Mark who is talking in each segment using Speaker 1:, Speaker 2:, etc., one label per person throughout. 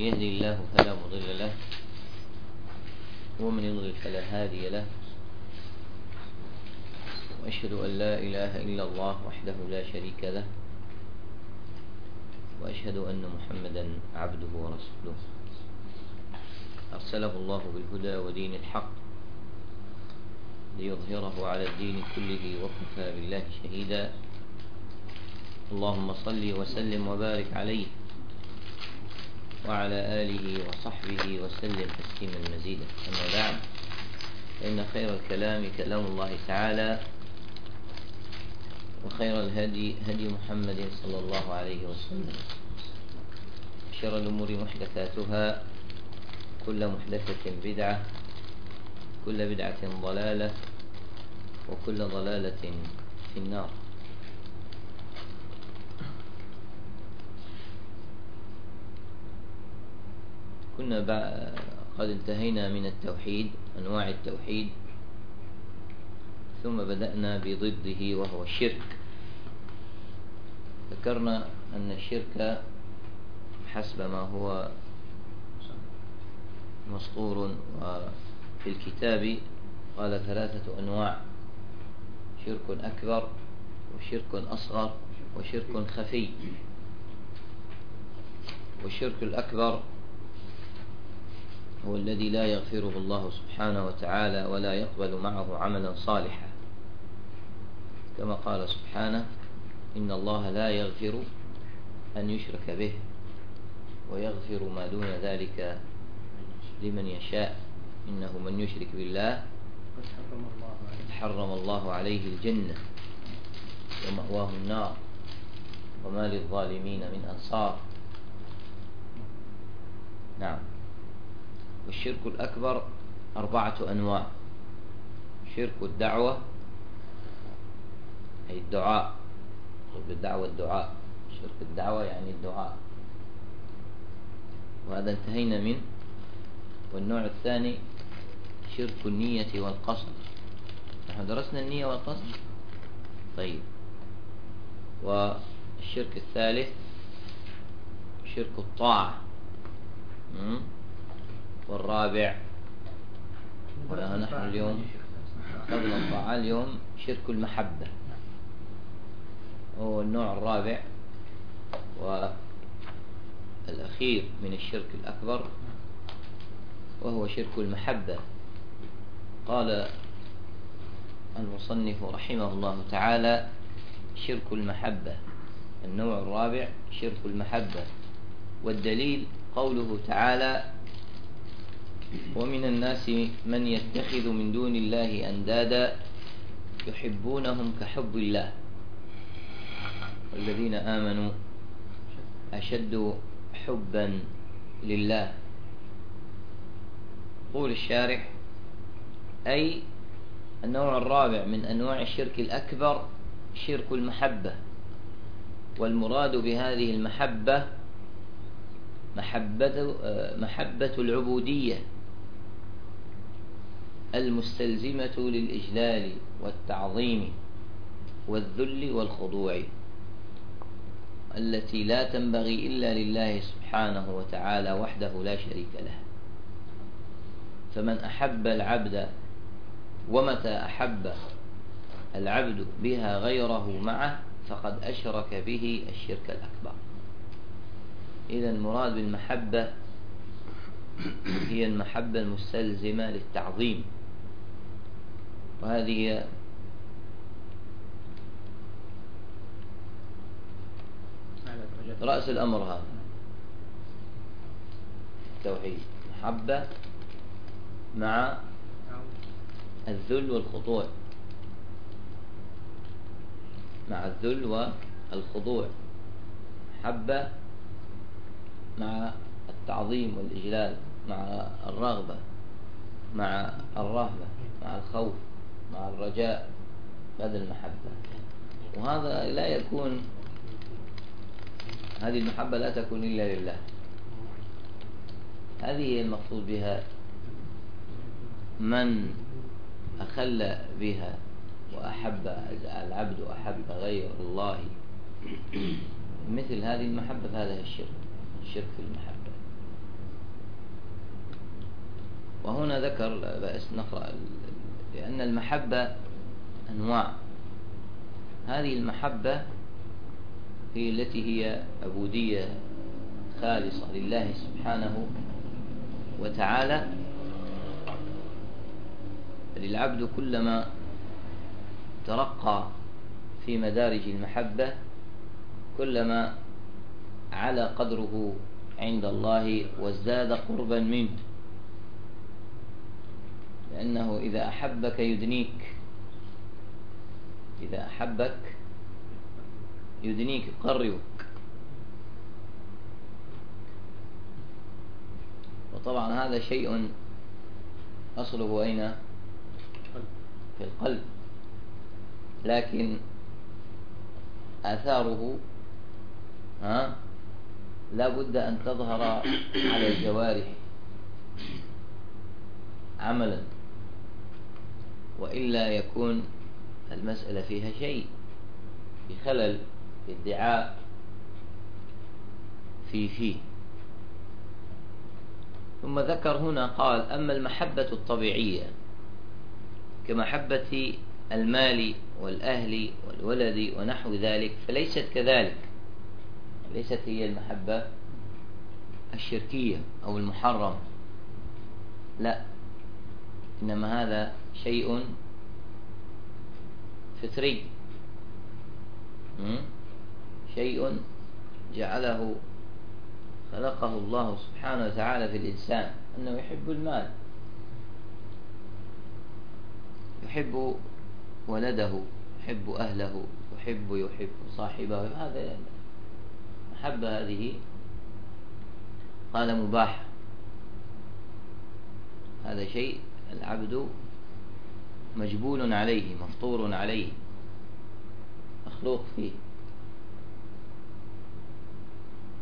Speaker 1: يهدي الله فلا مضل له ومن يضلل فلا هادي له. وأشهد أن لا إله إلا الله وحده لا شريك له وأشهد أن محمدا عبده ورسوله. أرسله الله بالهدى ودين الحق ليظهره على الدين كله وكفى بالله شهيدا. اللهم صل وسلم وبارك عليه. وعلى آله وصحبه وسلم تسليما مزيدا. أما بعد فإن خير الكلام كلام الله تعالى وخير الهدي هدي محمد صلى الله عليه وسلم. شر الأمور محدثاتها كل محدثة بدعة كل بدعة ضلالة وكل ضلالة في النار. كنا قد انتهينا من التوحيد أنواع التوحيد ثم بدأنا بضده وهو الشرك ذكرنا أن الشرك حسب ما هو مسطور وفي الكتاب قال ثلاثة أنواع شرك أكبر وشرك أصغر وشرك خفي. والشرك الأكبر هو الذي لا يغفره الله سبحانه وتعالى ولا يقبل معه عملا صالحا. كما قال سبحانه إن الله لا يغفر أن يشرك به ويغفر ما دون ذلك لمن يشاء. إنه من يشرك بالله حرم الله عليه الجنة ومأواه النار وما للظالمين من أنصار. نعم. والشرك الأكبر أربعة أنواع. شرك الدعوة أي الدعاء. شرك الدعوة الدعاء. شرك الدعوة يعني الدعاء. وهذا انتهينا منه والنوع الثاني شرك النية والقصد. نحن درسنا النية والقصد؟ طيب. والشرك الثالث شرك الطاعة. والرابع. ونحن اليوم قبل الطاعة اليوم شرك المحبة. هو النوع الرابع. والأخير من الشرك الأكبر وهو شرك المحبة. قال المصنف رحمه الله تعالى شرك المحبة. النوع الرابع شرك المحبة. والدليل قوله تعالى ومن الناس من يتخذ من دون الله أندادا يحبونهم كحب الله. والذين آمنوا أشد حبا لله. قول الشارح أي النوع الرابع من أنواع الشرك الأكبر شرك المحبة. والمراد بهذه المحبة محبة, محبة العبودية. المستلزمة للإجلال والتعظيم والذل والخضوع التي لا تنبغي إلا لله سبحانه وتعالى وحده لا شريك له. فمن أحب العبد ومتى أحب العبد بها غيره معه فقد أشرك به الشرك الأكبر. إذا المراد بالمحبة هي المحبة المستلزمة للتعظيم. وهذه رأس الأمر هذا. التوحيد محبة مع الذل والخضوع. مع الذل والخضوع. محبة مع التعظيم والإجلال. مع الرغبة. مع الرهبة. مع الخوف. مع الرجاء هذا المحبة. وهذا لا يكون هذه المحبة لا تكون إلا لله. هذه هي المقصود بها. من أخل بها وأحب العبد أحب غير الله. مثل هذه المحبة فهذا الشرك الشرك في المحبة. وهنا ذكر بأس نقرأ لأن المحبة أنواع. هذه المحبة هي التي هي عبودية خالصة لله سبحانه وتعالى. للعبد كلما ترقى في مدارج المحبة كلما على قدره عند الله وازداد قربا منه. لأنه إذا أحبك يدنيك. إذا أحبك يدنيك يقربك. وطبعا هذا شيء أصله أين؟ في القلب. لكن آثاره ها لا بد أن تظهر على الجوارح عملا. وإلا يكون المسألة فيها شيء في خلل في ادعاء في فيه ثم ذكر هنا قال أما المحبة الطبيعية كمحبة المال والأهل والولد ونحو ذلك فليست كذلك. ليست هي المحبة الشركية أو المحرم لا إنما هذا شيء فطري. شيء جعله خلقه الله سبحانه وتعالى في الإنسان أنه يحب المال. يحب ولده يحب أهله يحب يحب صاحبه. هذا محبة هذه. قال مباح. هذا شيء العبد مجبول عليه مفطور عليه. مخلوق فيه.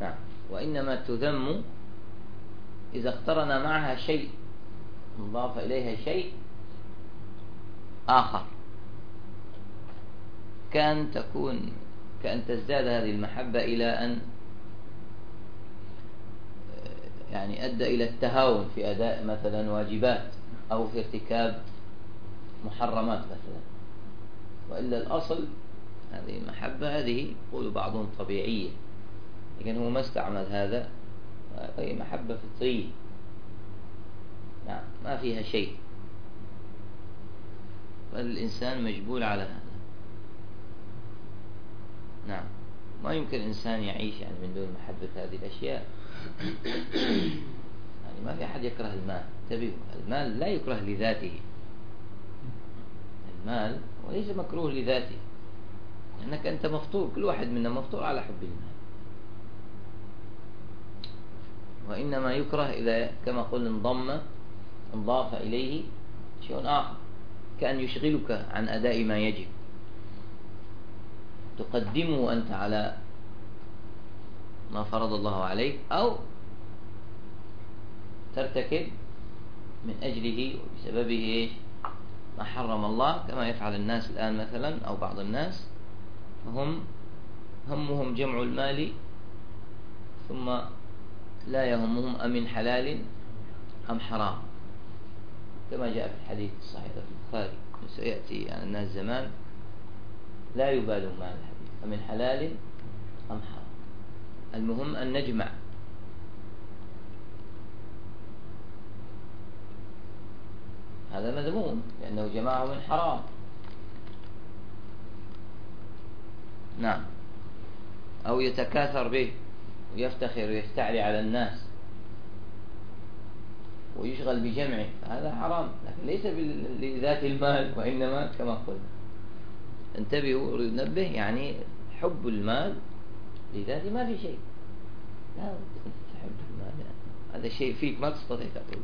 Speaker 1: نعم. وإنما تذم إذا اقترن معها شيء انضاف إليها شيء آخر. كأن تكون كأن تزداد هذه المحبة إلى أن يعني أدى إلى التهاون في أداء مثلا واجبات أو في ارتكاب محرمات مثلا. وإلا الأصل هذه المحبة هذه يقول بعضهم طبيعية. لكن هو ما استعمل هذا هي محبة فطرية نعم ما فيها شيء. بل الإنسان مجبول على هذا. نعم. ما يمكن إنسان يعيش يعني من دون محبة هذه الأشياء. يعني ما في أحد يكره المال. انتبهوا المال لا يكره لذاته. المال وليس مكروه لذاته لأنك أنت مفطور كل واحد منا مفطور على حب المال. وإنما يكره إذا كما قلنا انضم انضاف إليه شيء آخر كأن يشغلك عن أداء ما يجب. تقدمه أنت على ما فرض الله عليك أو ترتكب من أجله وبسببه ما حرم الله كما يفعل الناس الآن مثلا أو بعض الناس فهم همهم جمع المال ثم لا يهمهم أمن حلال أم حرام. كما جاء في الحديث الصحيح في البخاري سيأتي عن الناس زمان لا يبالون مع الحديث أمن حلال أم حرام. المهم أن نجمع هذا مذموم لأنه جمعه من حرام. نعم. أو يتكاثر به ويفتخر ويستعلي على الناس ويشغل بجمعه. هذا حرام لكن ليس لذات المال وإنما كما قلنا. انتبهوا ننبه يعني حب المال لذاته ما في شيء. لا تحب المال يعني. هذا شيء فيك ما تستطيع تقول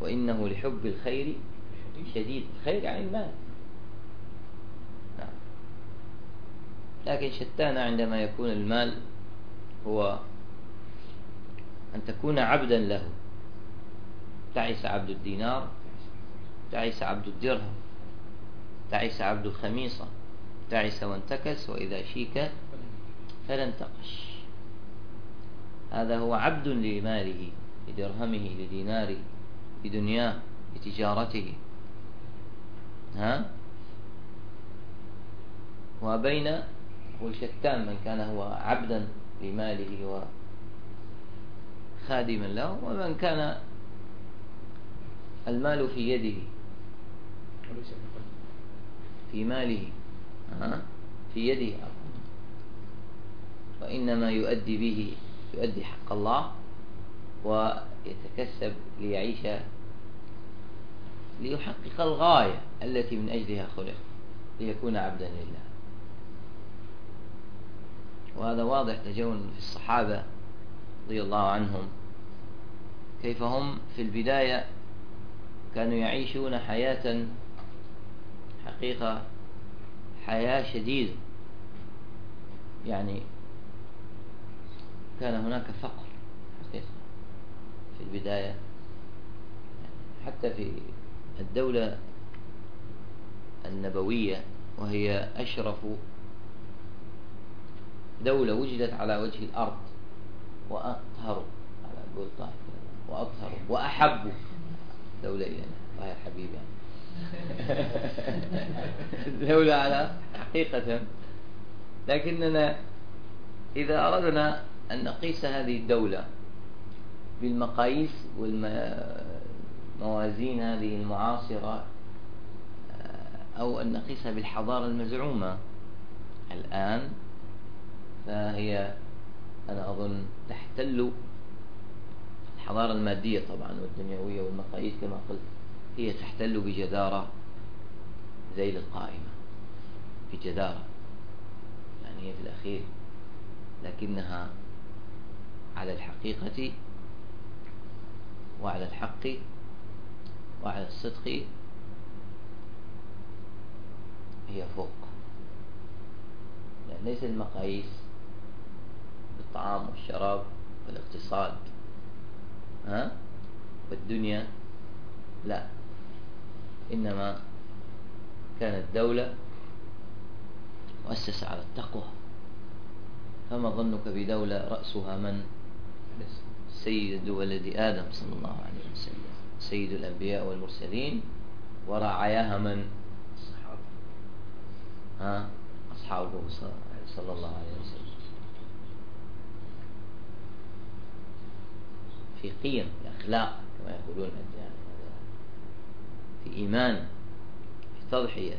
Speaker 1: وإنه لحب الخير شديد. الخير يعني المال. نعم. لكن شتان عندما يكون المال هو أن تكون عبدا له. تعس عبد الدينار تعس عبد الدرهم تعس عبد الخميصة. تعس وانتكس وإذا شيك فلا انتقش هذا هو عبد لماله لدرهمه لديناره. لدنياه لتجارته ها؟ وبين والشتان من كان هو عبدا لماله وخادما له ومن كان المال في يده. في ماله. ها؟ في يده. وإنما يؤدي به يؤدي حق الله. ويتكسب ليعيش ليحقق الغاية التي من أجلها خلق ليكون عبدا لله. وهذا واضح تجون في الصحابة رضي الله عنهم. كيف هم في البداية كانوا يعيشون حياة حقيقة حياة شديدة. يعني كان هناك فقر في البداية. حتى في الدولة النبوية وهي أشرف دولة وجدت على وجه الأرض وأطهر على قول طائف وأطهر وأحب دولة إلينا. يا حبيبي يعني. دولة على حقيقة. لكننا إذا أردنا أن نقيس هذه الدولة بالمقاييس والموازين هذه المعاصرة آه، أو أن نقيسها بالحضارة المزعومة. الآن فهي أنا أظن تحتل الحضارة المادية طبعا والدنيوية والمقاييس كما قلت هي تحتل بجدارة ذيل القائمة بجدارة. يعني هي في الأخير لكنها على الحقيقة وعلى الحق وعلى الصدق هي فوق. ليس المقاييس بالطعام والشراب والاقتصاد ها والدنيا لا. إنما كانت دولة مؤسسة على التقوى. فما ظنك بدولة رأسها من؟ سيد ولد آدم صلى الله عليه وسلم. سيد الأنبياء والمرسلين. ورعاياها من؟ ها؟ أصحابه صلى الله عليه وسلم. في قيم في أخلاق كما يقولون يعني في إيمان في تضحية.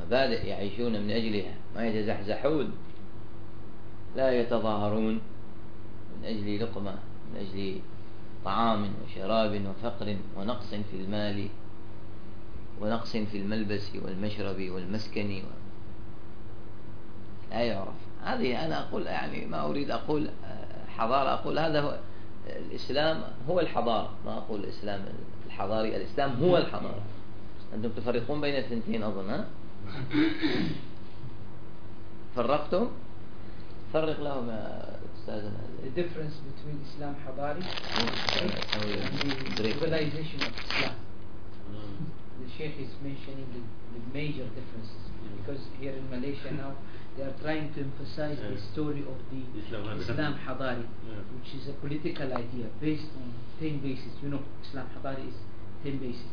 Speaker 1: مبادئ يعيشون من أجلها. ما يتزحزحون. لا يتظاهرون. من أجل لقمة من أجل طعام وشراب وفقر ونقص في المال ونقص في الملبس والمشرب والمسكن و... لا يعرف. هذه أنا أقول يعني ما أريد أقول حضارة أقول هذا هو الإسلام هو الحضارة. ما أقول الإسلام الحضاري الإسلام هو الحضارة. أنتم تفرقون بين الثنتين أظن ها؟ فرقتم؟ فرق لهم أستاذنا
Speaker 2: The difference between Islam حضاري and the civilization of Islam the Sheikh is mentioning the, the major differences because here in Malaysia now they are trying to emphasize the story of the Islam Hadari, which is a political idea based on 10 bases. You know, Islam Hadari is 10 bases.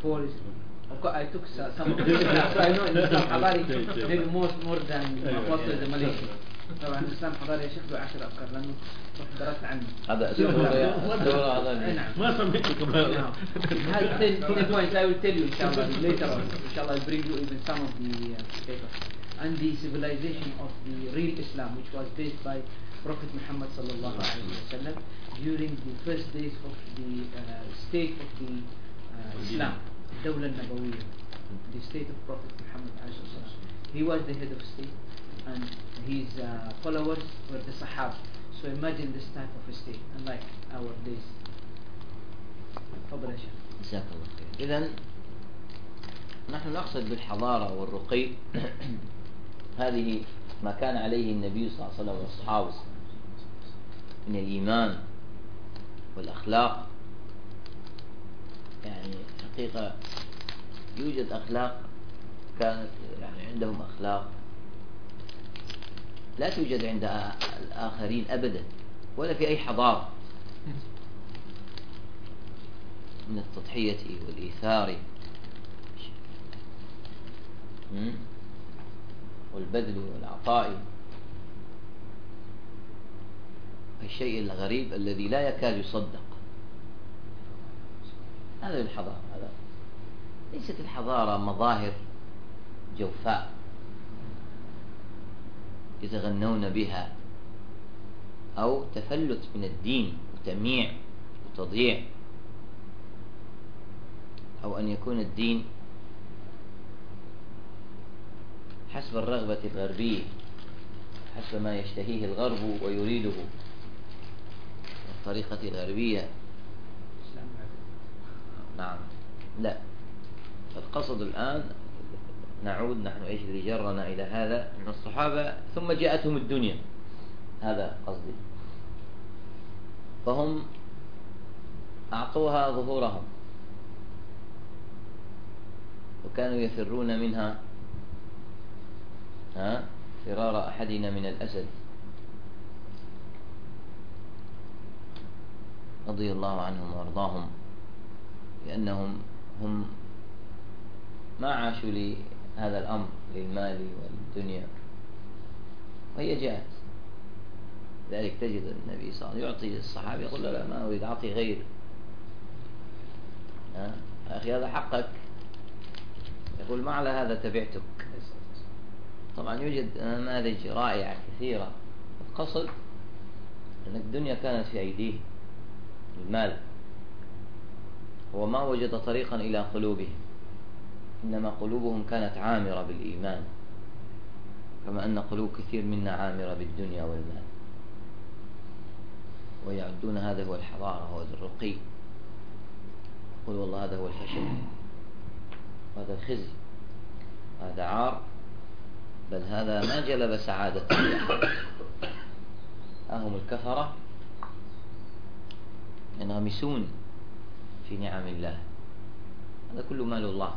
Speaker 2: Four is of course, I took some of the so I know Islam Hadari maybe more, more than most of the Malaysian. طبعا الاسلام حضاري يا شيخ له 10 افكار لأنه درست عنه
Speaker 1: هذا
Speaker 2: نعم ما سميتك هذا 10 points I will tell you ان شاء الله later on ان شاء الله I'll bring you even some of the uh, papers and the civilization of the real Islam which was based by Prophet Muhammad sallallahu alaihi wasallam during the first days of the uh, state of the uh, Islam, Dawla Nabawiyya, the state of Prophet Muhammad He was the head of state and his uh, followers were the Sahaba. So imagine this type of a state, unlike our days. تفضل.
Speaker 1: جزاك الله خير. إذا نحن نقصد بالحضارة والرقي هذه ما كان عليه النبي صلى الله عليه وسلم واصحابه من الإيمان والأخلاق يعني حقيقة يوجد أخلاق كانت يعني عندهم أخلاق لا توجد عند الآخرين أبدا ولا في أي حضارة. من التضحية والإيثار. والبذل والعطاء. الشيء الغريب الذي لا يكاد يصدق. هذا الحضارة هذا. ليست الحضارة مظاهر جوفاء. يتغنون بها أو تفلت من الدين وتمييع وتضييع أو أن يكون الدين حسب الرغبة الغربية حسب ما يشتهيه الغرب ويريده. الطريقة الغربية. نعم. لا. القصد الآن نعود نحن إيش اللي جرنا إلى هذا؟ من الصحابة ثم جاءتهم الدنيا. هذا قصدي. فهم أعطوها ظهورهم. وكانوا يفرون منها ها فرار أحدنا من الأسد. رضي الله عنهم وأرضاهم لأنهم هم ما عاشوا لهذا الأمر للمال والدنيا. وهي جاءت ذلك تجد النبي صلى الله عليه وسلم يعطي للصحابة يقول لا لا ما أريد أعطي غير أخي هذا حقك. يقول ما على هذا تبعتك. طبعا يوجد نماذج رائعة كثيرة. القصد أن الدنيا كانت في أيديه المال. وما وجد طريقا إلى قلوبهم. إنما قلوبهم كانت عامرة بالإيمان كما أن قلوب كثير منا عامرة بالدنيا والمال. ويعدون هذا هو الحضارة هو الرقي. يقول والله هذا هو الفشل. وهذا الخزي هذا عار. بل هذا ما جلب سعادة. أهم الكفرة؟ ينغمسون في نعم الله. هذا كله مال الله.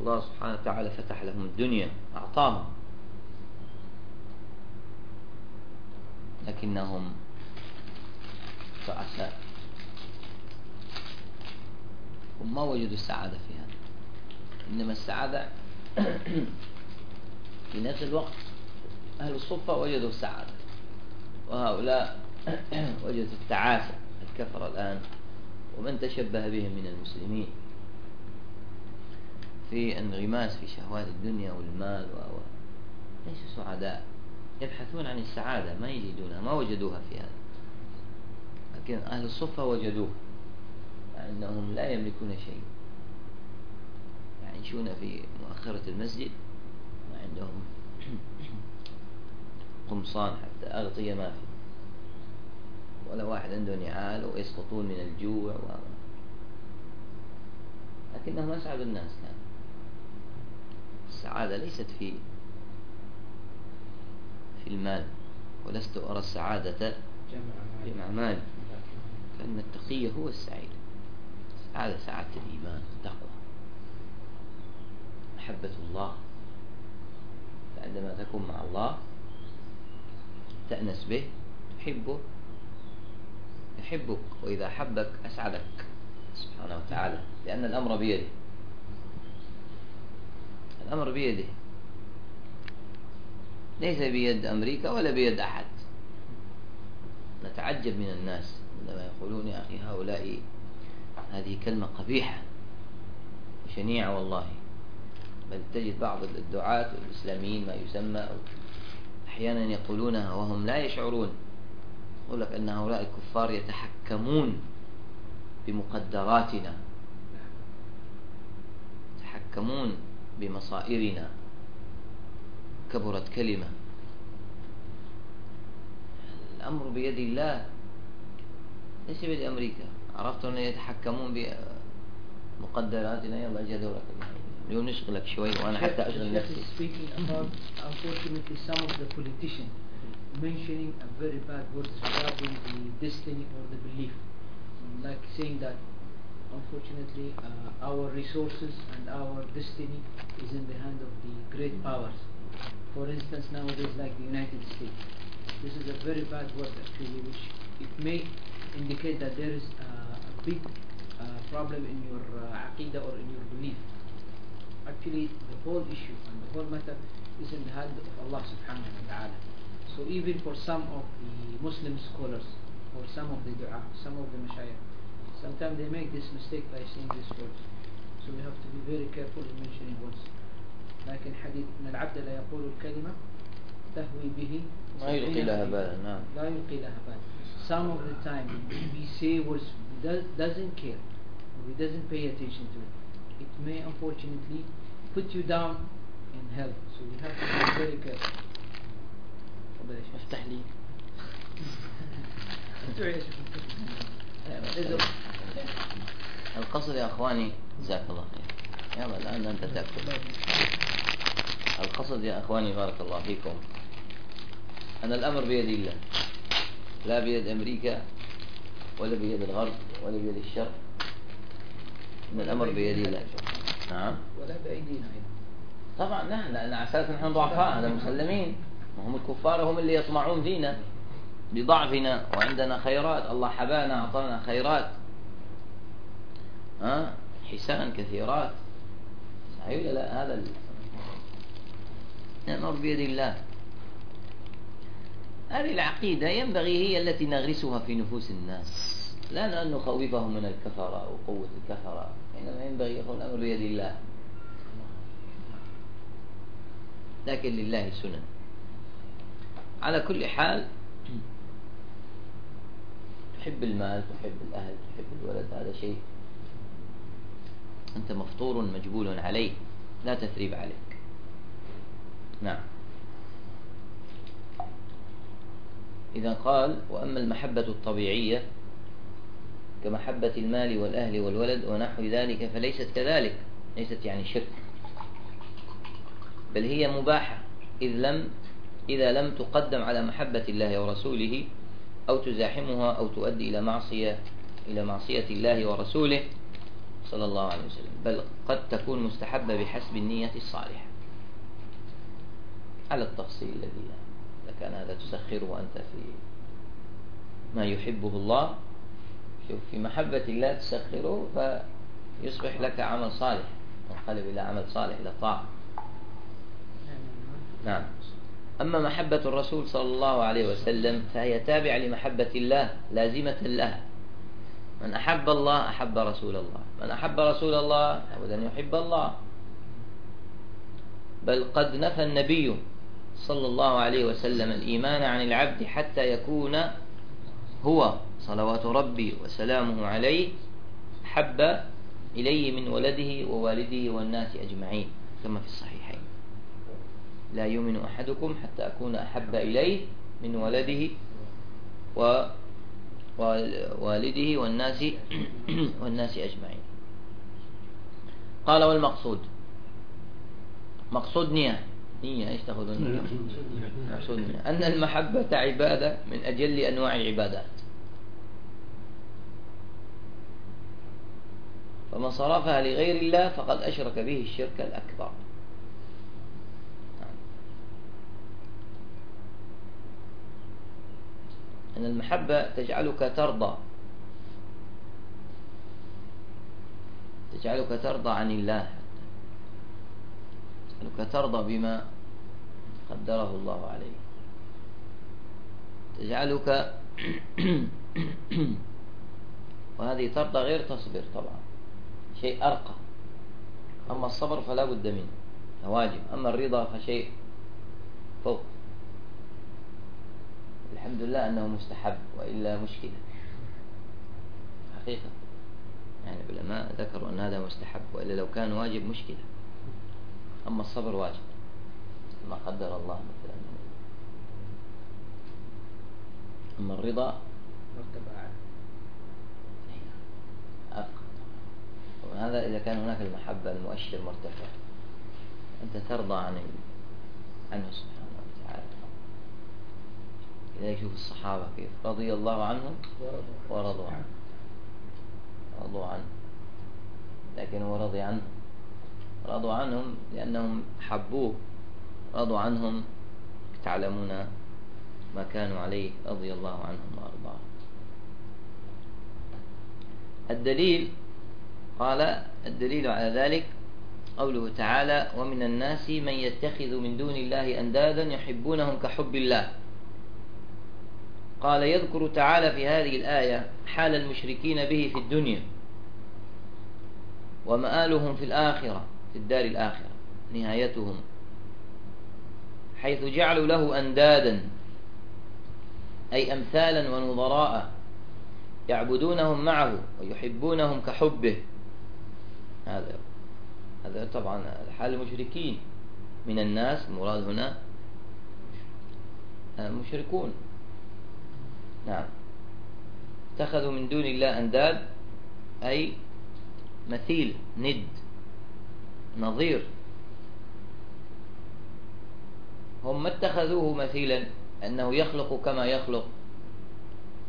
Speaker 1: الله سبحانه وتعالى فتح لهم الدنيا أعطاهم. لكنهم تعساء هم ما وجدوا السعادة في هذا. إنما السعادة في نفس الوقت أهل الصفة وجدوا السعادة. وهؤلاء وجدوا التعاسة الكفر الآن. ومن تشبه بهم من المسلمين. في انغماس في شهوات الدنيا والمال و ليسوا سعداء. يبحثون عن السعادة ما يجدونها ما وجدوها في هذا. لكن أهل الصفة وجدوها أنهم لا يملكون شيء. يعيشون في مؤخرة المسجد ما عندهم قمصان حتى أغطية ما في. ولا واحد عنده نعال ويسقطون من الجوع و... لكنهم أسعد الناس. كان السعادة ليست في في المال ولست أرى السعادة جمع مال. فإن التقي هو السعيد. السعادة سعادة الإيمان التقوى. محبة الله. فعندما تكون مع الله تأنس به تحبه يحبك وإذا حبك أسعدك سبحانه وتعالى لأن الأمر بيده. الأمر بيده. ليس بيد أمريكا ولا بيد أحد. نتعجب من الناس عندما يقولون يا أخي هؤلاء هذه كلمة قبيحة شنيعة والله. بل تجد بعض الدعاة الإسلاميين ما يسمى أحيانا يقولونها وهم لا يشعرون. يقول لك أن هؤلاء الكفار يتحكمون بمقدراتنا. يتحكمون بمصائرنا كبرت كلمة الأمر بيد الله ليس بيد أمريكا عرفت أن يتحكمون بمقدراتنا يلا جا دورك اليوم نشغلك شوي وأنا حتى أشغل نفسي
Speaker 2: speaking about unfortunately some of the politicians mentioning a very bad words regarding the destiny or the belief like saying that unfortunately uh, our resources and our destiny is in the hand of the great powers For instance, nowadays, like the United States, this is a very bad word actually, which it may indicate that there is uh, a big uh, problem in your uh, aqidah or in your belief. Actually, the whole issue and the whole matter is in the hand of Allah subhanahu wa ta'ala. So even for some of the Muslim scholars, or some of the dua, some of the mashayikh, sometimes they make this mistake by saying this word. So we have to be very careful in mentioning words. لكن حديث إن العبد لا يقول الكلمة تهوي به
Speaker 1: ما يلقي لها بالا نعم
Speaker 2: لا يلقي لها بالا Some of the time we say words does, doesn't care or he doesn't pay attention to it. It may unfortunately put you down in hell. So we have to be very careful. تفضل يا شيخ.
Speaker 1: افتح لي القصد يا أخواني جزاك الله خير. يلا الآن أنت تأكل. القصد يا أخواني بارك الله فيكم. ان الأمر بيد الله لا بيد أمريكا ولا بيد الغرب ولا بيد الشرق. إن الأمر بيد الله. نعم.
Speaker 2: ولا بأيدينا أيضا.
Speaker 1: طبعا نحن لأن على أساس نحن ضعفاء هذا مسلمين. وهم الكفار هم اللي يطمعون فينا. بضعفنا وعندنا خيرات. الله حبانا أعطانا خيرات. ها؟ حسان كثيرات. صحيح ولا لا؟ هذا ال- الامر بيد الله. هذه العقيدة ينبغي هي التي نغرسها في نفوس الناس. لا أن نخوفهم من الكفرة وقوة الكفرة. إنما ينبغي يكون الأمر بيد الله. لكن لله سنن. على كل حال تحب المال تحب الأهل تحب الولد هذا شيء أنت مفطور مجبول عليه لا تثريب عليك. نعم. إذا قال وأما المحبة الطبيعية كمحبة المال والأهل والولد ونحو ذلك فليست كذلك ليست يعني شرك بل هي مباحة إذ لم إذا لم تقدم على محبة الله ورسوله أو تزاحمها أو تؤدي إلى معصية إلى معصية الله ورسوله صلى الله عليه وسلم. بل قد تكون مستحبة بحسب النية الصالحة. على التفصيل الذي إذا كان هذا تسخره أنت في ما يحبه الله. شوف في محبة الله تسخره فيصبح لك عمل صالح. ينقلب إلى عمل صالح إلى طاعة. نعم. أما محبة الرسول صلى الله عليه وسلم فهي تابعة لمحبة الله لازمة لها. من أحب الله أحب رسول الله. من أحب رسول الله لابد أن يحب الله. بل قد نفى النبي صلى الله عليه وسلم الإيمان عن العبد حتى يكون هو صلوات ربي وسلامه عليه حب إليه من ولده ووالده والناس أجمعين كما في الصحيحين. لا يؤمن أحدكم حتى أكون أحب إليه من ولده ووالده والناس والناس أجمعين. قال والمقصود. مقصود نية. نية إيش تأخذون؟ مقصود نية. أن المحبة عبادة من أجل أنواع العبادات. فمن صرفها لغير الله فقد أشرك به الشرك الأكبر. أن المحبة تجعلك ترضى. تجعلك ترضى عن الله. تجعلك ترضى بما قدره الله عليه تجعلك وهذه ترضى غير تصبر طبعا. شيء أرقى. أما الصبر فلا بد منه. واجب أما الرضا فشيء فوق. الحمد لله أنه مستحب وإلا مشكلة. حقيقة. يعني العلماء ذكروا أن هذا مستحب وإلا لو كان واجب مشكلة. أما الصبر واجب. ما قدر الله مثلا. أما الرضا
Speaker 2: مرتبة
Speaker 1: وهذا إذا كان هناك المحبة المؤشر مرتفع أنت ترضى عن عنه سبحانه إذا يشوف الصحابة كيف؟ رضي الله عنهم ورضوا عنه. رضوا عنه. لكن هو رضي عنهم. رضوا عنهم لأنهم حبوه. رضوا عنهم. تعلمون ما كانوا عليه. رضي الله عنهم وأرضاهم الدليل قال الدليل على ذلك قوله تعالى ومن الناس من يتخذ من دون الله أندادا يحبونهم كحب الله. قال يذكر تعالى في هذه الآية حال المشركين به في الدنيا ومآلهم في الآخرة في الدار الآخرة نهايتهم حيث جعلوا له أندادا أي أمثالا ونظراء يعبدونهم معه ويحبونهم كحبه. هذا هذا طبعا حال المشركين. من الناس مراد هنا مشركون نعم. اتخذوا من دون الله أنداد أي مثيل ند نظير. هم اتخذوه مثيلا أنه يخلق كما يخلق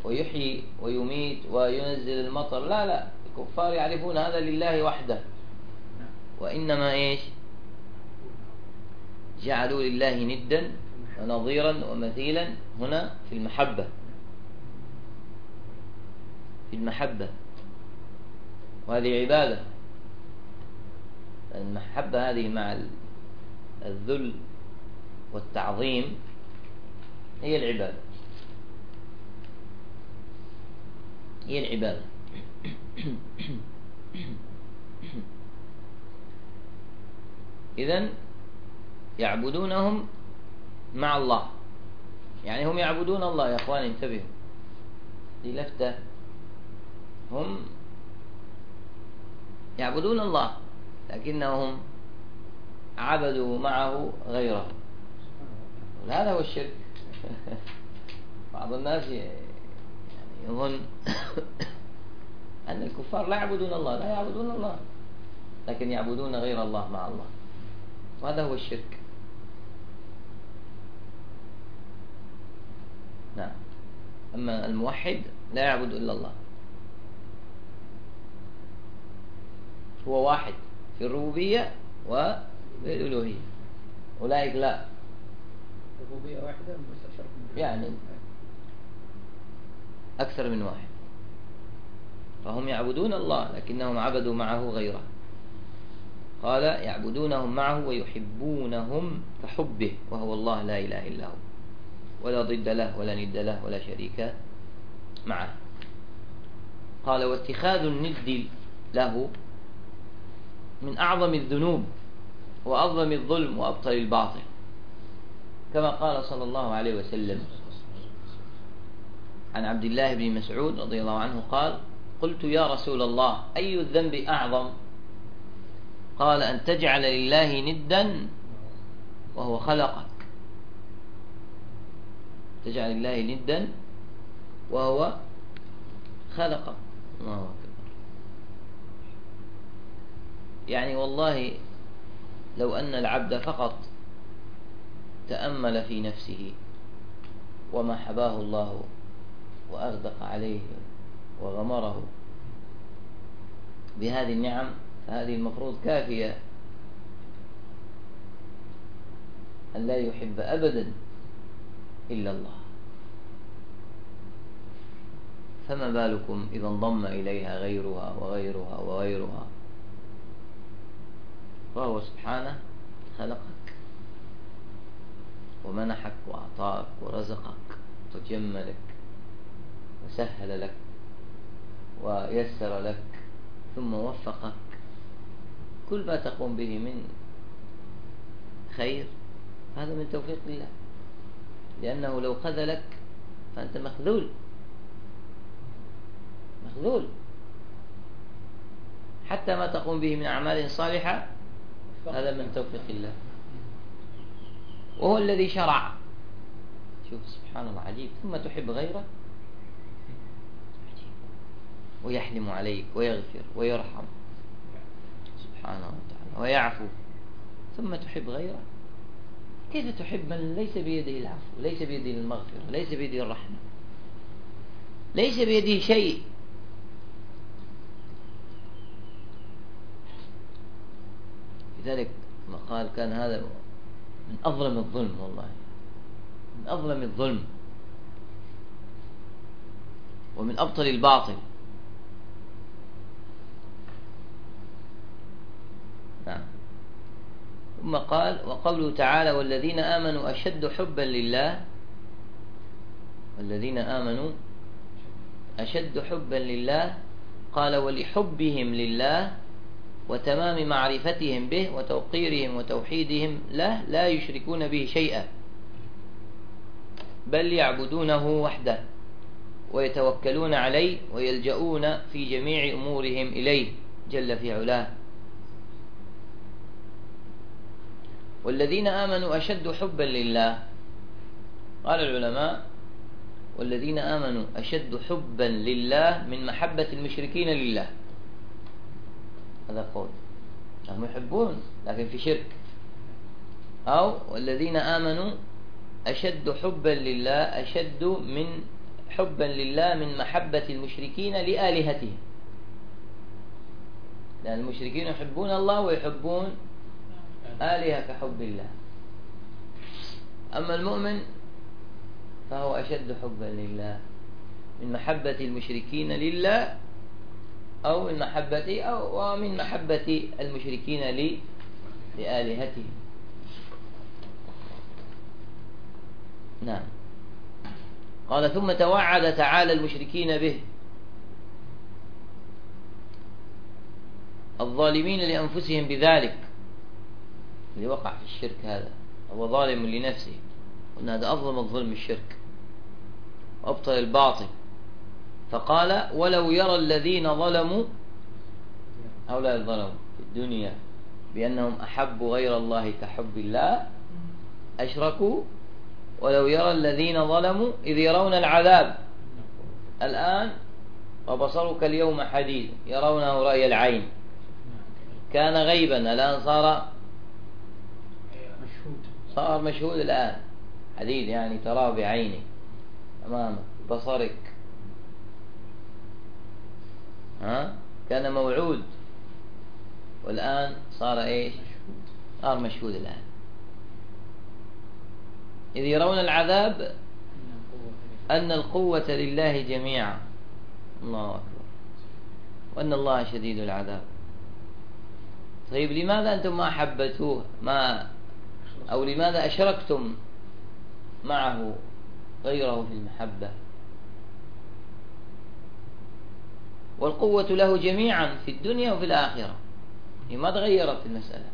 Speaker 1: ويحيي ويميت وينزل المطر. لا لا الكفار يعرفون هذا لله وحده. وإنما إيش؟ جعلوا لله ندا ونظيرا ومثيلا هنا في المحبة. المحبة. وهذه عبادة. المحبة هذه مع الذل والتعظيم هي العبادة. هي العبادة. إذا يعبدونهم مع الله. يعني هم يعبدون الله يا أخوان انتبهوا. دي لفتة هم يعبدون الله لكنهم عبدوا معه غيره. هذا هو الشرك. بعض الناس يعني يظن أن الكفار لا يعبدون الله لا يعبدون الله لكن يعبدون غير الله مع الله. وهذا هو الشرك. نعم. أما الموحد لا يعبد إلا الله. هو واحد في الربوبية والألوهية أولئك لا.
Speaker 2: ربوبية واحدة
Speaker 1: يعني أكثر من واحد. فهم يعبدون الله لكنهم عبدوا معه غيره. قال يعبدونهم معه ويحبونهم كحبه وهو الله لا إله إلا هو. ولا ضد له ولا ند له ولا شريك معه. قال واتخاذ الند له من أعظم الذنوب وأظلم الظلم وأبطل الباطل. كما قال صلى الله عليه وسلم عن عبد الله بن مسعود رضي الله عنه قال قلت يا رسول الله أي الذنب أعظم؟ قال أن تجعل لله ندا وهو خلقك. تجعل لله ندا وهو خلقك. الله أكبر يعني والله لو أن العبد فقط تأمل في نفسه وما حباه الله وأغدق عليه وغمره بهذه النعم فهذه المفروض كافية. أن لا يحب أبدا إلا الله. فما بالكم إذا انضم إليها غيرها وغيرها وغيرها؟ فهو سبحانه خلقك. ومنحك وأعطاك ورزقك وجملك وسهل لك ويسر لك ثم وفقك. كل ما تقوم به من خير هذا من توفيق الله لأنه لو خذلك فأنت مخذول. مخذول. حتى ما تقوم به من أعمال صالحة هذا من توفيق الله. وهو الذي شرع. شوف سبحان الله عجيب. ثم تحب غيره؟ ويحلم عليك ويغفر ويرحم. سبحانه وتعالى ويعفو. ثم تحب غيره؟ كيف تحب من ليس بيده العفو ليس بيده المغفرة ليس بيده الرحمة؟ ليس بيده شيء. لذلك قال كان هذا من أظلم الظلم والله. من أظلم الظلم. ومن أبطل الباطل. نعم. ثم قال وقوله تعالى والذين آمنوا أشد حبا لله. والذين آمنوا أشد حبا لله. قال ولحبهم لله. وتمام معرفتهم به وتوقيرهم وتوحيدهم له لا يشركون به شيئا بل يعبدونه وحده ويتوكلون عليه ويلجؤون في جميع أمورهم إليه جل في علاه. والذين آمنوا أشد حبا لله قال العلماء والذين آمنوا أشد حبا لله من محبة المشركين لله. هذا قول. هم يحبون لكن في شرك. أو والذين آمنوا أشد حبا لله أشد من حبا لله من محبة المشركين لآلهتهم. لأن المشركين يحبون الله ويحبون آلهة كحب الله. أما المؤمن فهو أشد حبا لله من محبة المشركين لله أو من محبة أو ومن محبة المشركين لآلهتهم. نعم. قال ثم توعد تعالى المشركين به. الظالمين لأنفسهم بذلك. اللي وقع في الشرك هذا. هو ظالم لنفسه. قلنا هذا أظلم الظلم الشرك. وأبطل الباطل. فقال ولو يرى الذين ظلموا هؤلاء ظلموا في الدنيا بأنهم أحبوا غير الله كحب الله أشركوا. ولو يرى الذين ظلموا إذ يرون العذاب. الآن وبصرك اليوم حديد يرونه رأي العين. كان غيبا الآن صار صار مشهود الآن. حديد يعني تراه بعينك أمامك بصرك. ها؟ كان موعود. والآن صار إيش؟ صار مشهود الآن. إذ يرون العذاب أن القوة لله جميعا. الله أكبر. وأن الله شديد العذاب. طيب لماذا أنتم ما حبتوه؟ ما أو لماذا أشركتم معه غيره في المحبة؟ والقوة له جميعا في الدنيا وفي الآخرة. هي ما تغيرت المسألة.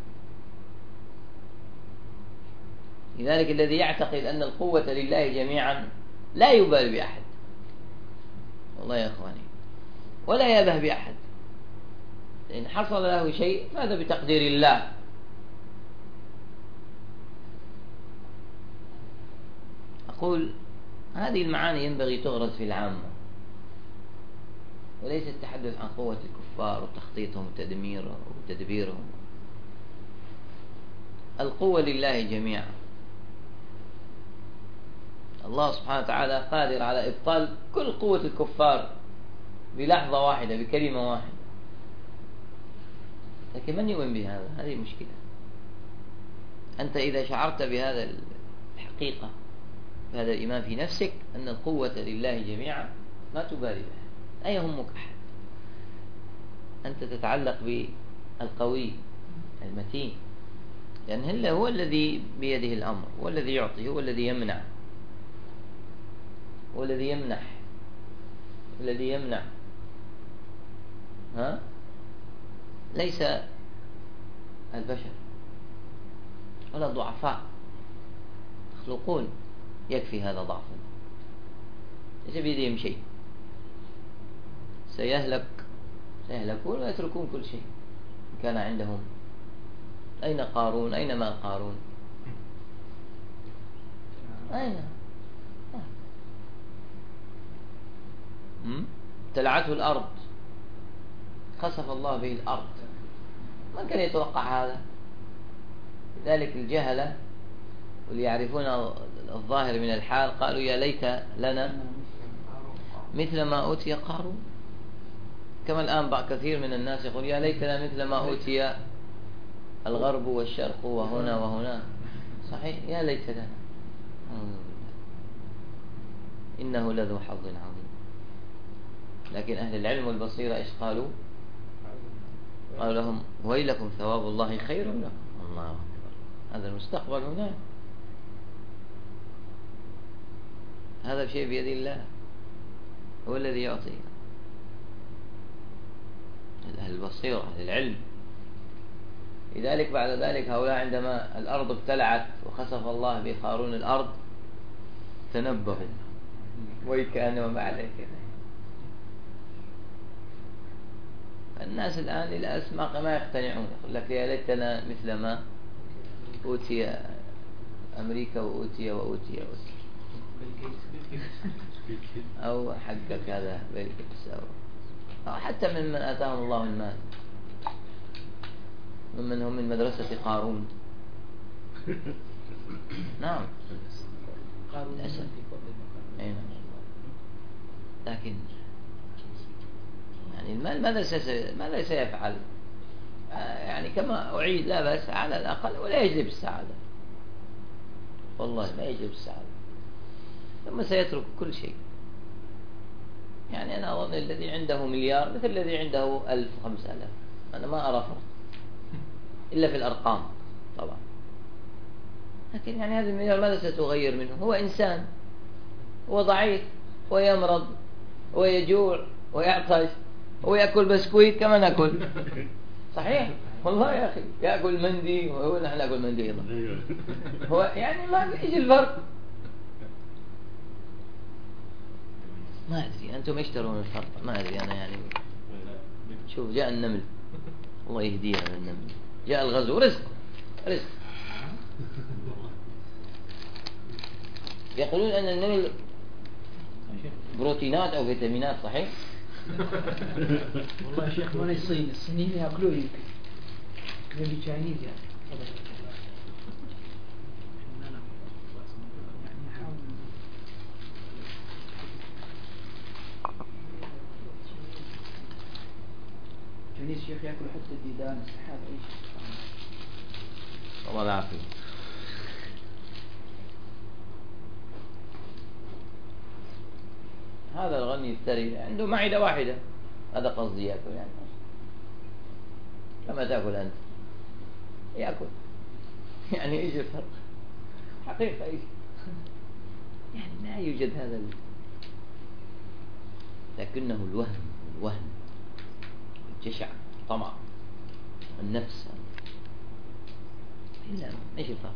Speaker 1: لذلك الذي يعتقد أن القوة لله جميعا لا يبالي بأحد. والله يا أخواني ولا يبه بأحد. إن حصل له شيء ماذا بتقدير الله؟ أقول هذه المعاني ينبغي تغرس في العامة. وليس التحدث عن قوة الكفار وتخطيطهم وتدميرهم وتدبيرهم. القوة لله جميعا. الله سبحانه وتعالى قادر على إبطال كل قوة الكفار بلحظة واحدة بكلمة واحدة. لكن من يؤمن بهذا؟ هذه مشكلة. أنت إذا شعرت بهذا الحقيقة بهذا الإيمان في نفسك أن القوة لله جميعا ما تبالي بها. لا يهمك أحد أنت تتعلق بالقوي المتين. لأن هو الذي بيده الأمر هو الذي يعطي هو الذي يمنع. هو الذي يمنح. الذي يمنع. ها؟ ليس البشر ولا الضعفاء. يخلقون يكفي هذا ضعف ليس بيدهم شيء. سيهلك. سيهلكون ويتركون كل شيء. كان عندهم. أين قارون؟ أين ما قارون؟ أين؟ تلعته الأرض. خسف الله به الأرض. ما كان يتوقع هذا. لذلك الجهلة واللي يعرفون الظاهر من الحال قالوا يا ليت لنا مثل ما أوتي قارون. كما الآن بعض كثير من الناس يقول يا ليتنا مثل ما أوتي الغرب والشرق وهنا وهنا. صحيح؟ يا ليت لنا إنه لذو حظ عظيم. لكن أهل العلم والبصيرة إيش قالوا؟ قالوا لهم ويلكم ثواب الله خير لكم. الله أكبر. هذا المستقبل هناك هذا شيء بيد الله. هو الذي يعطي. أهل البصيرة أهل العلم. لذلك بعد ذلك هؤلاء عندما الأرض ابتلعت وخسف الله بقارون الأرض تنبهوا. ويكأنما ما عليك الناس الآن أسماء ما يقتنعون يقول لك يا ليتنا مثل ما أوتي أمريكا وأوتي وأوتي وأوتي أو حقك هذا بيل أو أو حتى ممن آتاهم الله المال ممن هم من مدرسة قارون. نعم. قارون للأسف أي نعم. لكن يعني المال ماذا ماذا سيفعل؟ يعني كما أعيد لا بأس على الأقل ولا يجلب السعادة. والله ما يجلب السعادة. ثم سيترك كل شيء. يعني أنا أظن الذي عنده مليار مثل الذي عنده ألف خمسة ألاف. أنا ما أرى فرق إلا في الأرقام طبعا. لكن يعني هذا المليار ماذا ستغير منه؟ هو إنسان هو ضعيف ويمرض ويجوع ويعطش ويأكل بسكويت كما نأكل. صحيح؟ والله يا أخي يأكل مندي وهو نحن نأكل مندي أيضا. أيوه. هو يعني ما يجي الفرق؟ ما أدري أنتم إيش ترون الفرق؟ ما أدري أنا يعني شوف جاء النمل. الله يهديها النمل. جاء الغزو. رزق رزق. يقولون أن النمل بروتينات أو فيتامينات صحيح؟
Speaker 2: والله يا شيخ ما الصين الصينيين ياكلوه يمكن Chinese يعني. الشيخ يأكل حتى الديدان السحاب اي شيء
Speaker 1: الله العافية. هذا الغني الثري عنده معدة واحدة. هذا قصدي يأكل يعني. كما تأكل أنت. يأكل. يعني إيش الفرق؟ حقيقة إيش؟ يعني لا يوجد هذا. لكنه الوهم الوهم. الجشع الطمع النفس. إلا إيش الفرق؟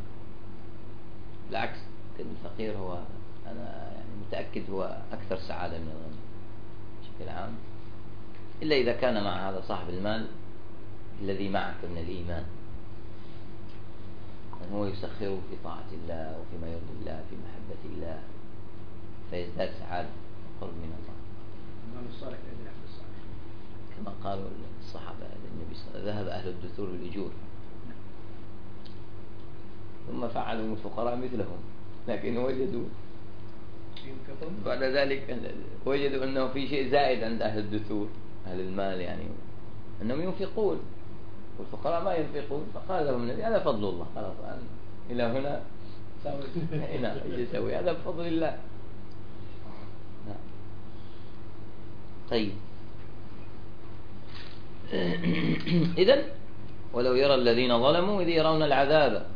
Speaker 1: بالعكس الفقير هو أنا يعني متأكد هو أكثر سعادة من الغني بشكل عام. إلا إذا كان مع هذا صاحب المال الذي معك من الإيمان. أن هو يسخره في طاعة الله وفيما يرضي الله في محبة الله فيزداد سعادة وقرب من الله.
Speaker 2: الصالح
Speaker 1: كما قالوا الصحابة للنبي صلى الله عليه وسلم ذهب أهل الدثور بالأجور ثم فعلوا الفقراء مثلهم لكن وجدوا بعد ذلك وجدوا أنه في شيء زائد عند أهل الدثور أهل المال يعني أنهم ينفقون. والفقراء ما ينفقون فقال لهم النبي هذا فضل الله. خلاص إلى هنا إيش يسوي هذا بفضل الله. نعم. طيب. إذا ولو يرى الذين ظلموا إذ يرون العذاب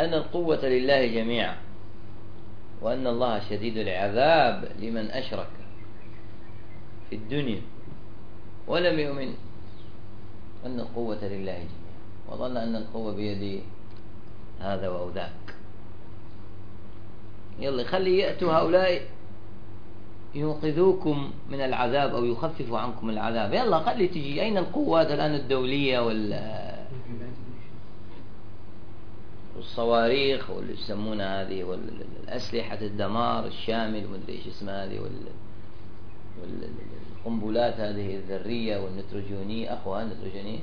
Speaker 1: أن القوة لله جميعا وأن الله شديد العذاب لمن أشرك في الدنيا ولم يؤمن أن القوة لله جميعا وظن أن القوة بيد هذا أو ذاك يلا خلي يأتوا هؤلاء ينقذوكم من العذاب أو يخففوا عنكم العذاب. يلا خلي تجي أين القوات الآن الدولية وال؟ والصواريخ واللي يسمونها هذه والأسلحة الدمار الشامل ومدري إيش اسمها هذه وال؟ والقنبلات هذه الذرية والنيتروجينية أخوها النيتروجينية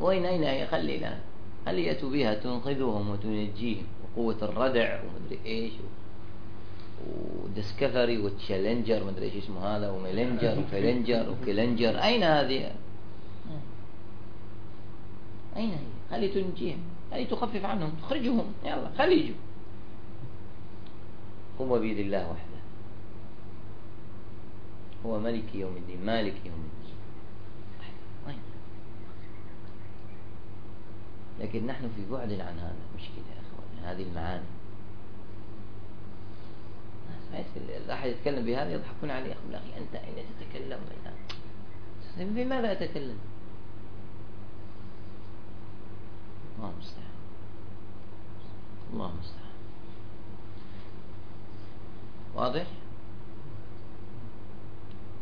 Speaker 1: وين أين هي؟ خلي لها. خلي يأتوا بها تنقذهم وتنجيهم؟ وقوة الردع ومدري إيش وديسكفري وتشالنجر مدري إيش اسمه هذا وميلنجر وفيلنجر وكيلنجر أين هذه؟ أين هي؟ خلي تنجيهم. خلي تخفف عنهم. تخرجهم. يلا خلي يجوا. هو بيد الله وحده. هو ملك يوم الدين. مالك يوم الدين. لكن نحن في بعد عن هذا. مشكلة يا أخوان؟ هذه المعاني. الأحد يتكلم بهذا يضحكون عليه. يقول أخي أنت أين تتكلم؟ بماذا أتكلم؟ الله المستعان. الله المستعان. واضح؟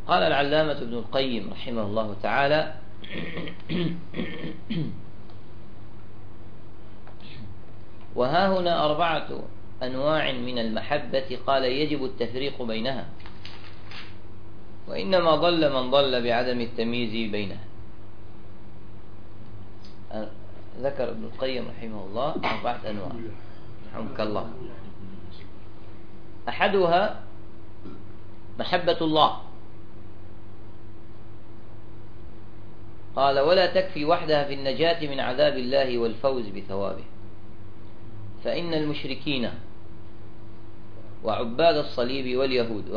Speaker 1: قال العلامة ابن القيم رحمه الله تعالى وها هنا أربعة أنواع من المحبة قال يجب التفريق بينها وإنما ضل من ضل بعدم التمييز بينها. ذكر ابن القيم رحمه الله أربعة أنواع. رحمك الله. أحدها محبة الله. قال ولا تكفي وحدها في النجاة من عذاب الله والفوز بثوابه. فإن المشركين وعباد الصليب واليهود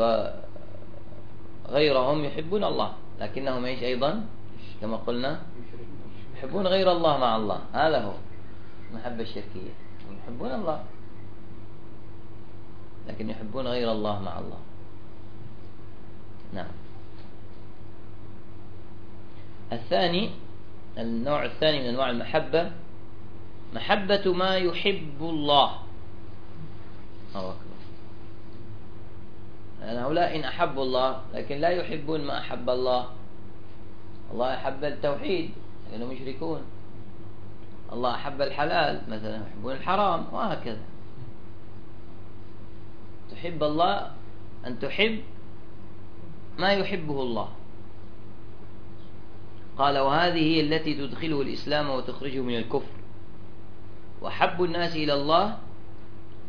Speaker 1: وغيرهم يحبون الله لكنهم إيش أيضا؟ كما قلنا يحبون غير الله مع الله. هذا هو المحبة الشركية. يحبون الله لكن يحبون غير الله مع الله. نعم. الثاني النوع الثاني من أنواع المحبة محبة ما يحب الله. يعني هؤلاء إن أحبوا الله لكن لا يحبون ما أحب الله. الله أحب التوحيد لأنهم مشركون. الله أحب الحلال مثلا يحبون الحرام وهكذا. تحب الله أن تحب ما يحبه الله. قال وهذه هي التي تدخله الإسلام وتخرجه من الكفر. وحب الناس إلى الله؟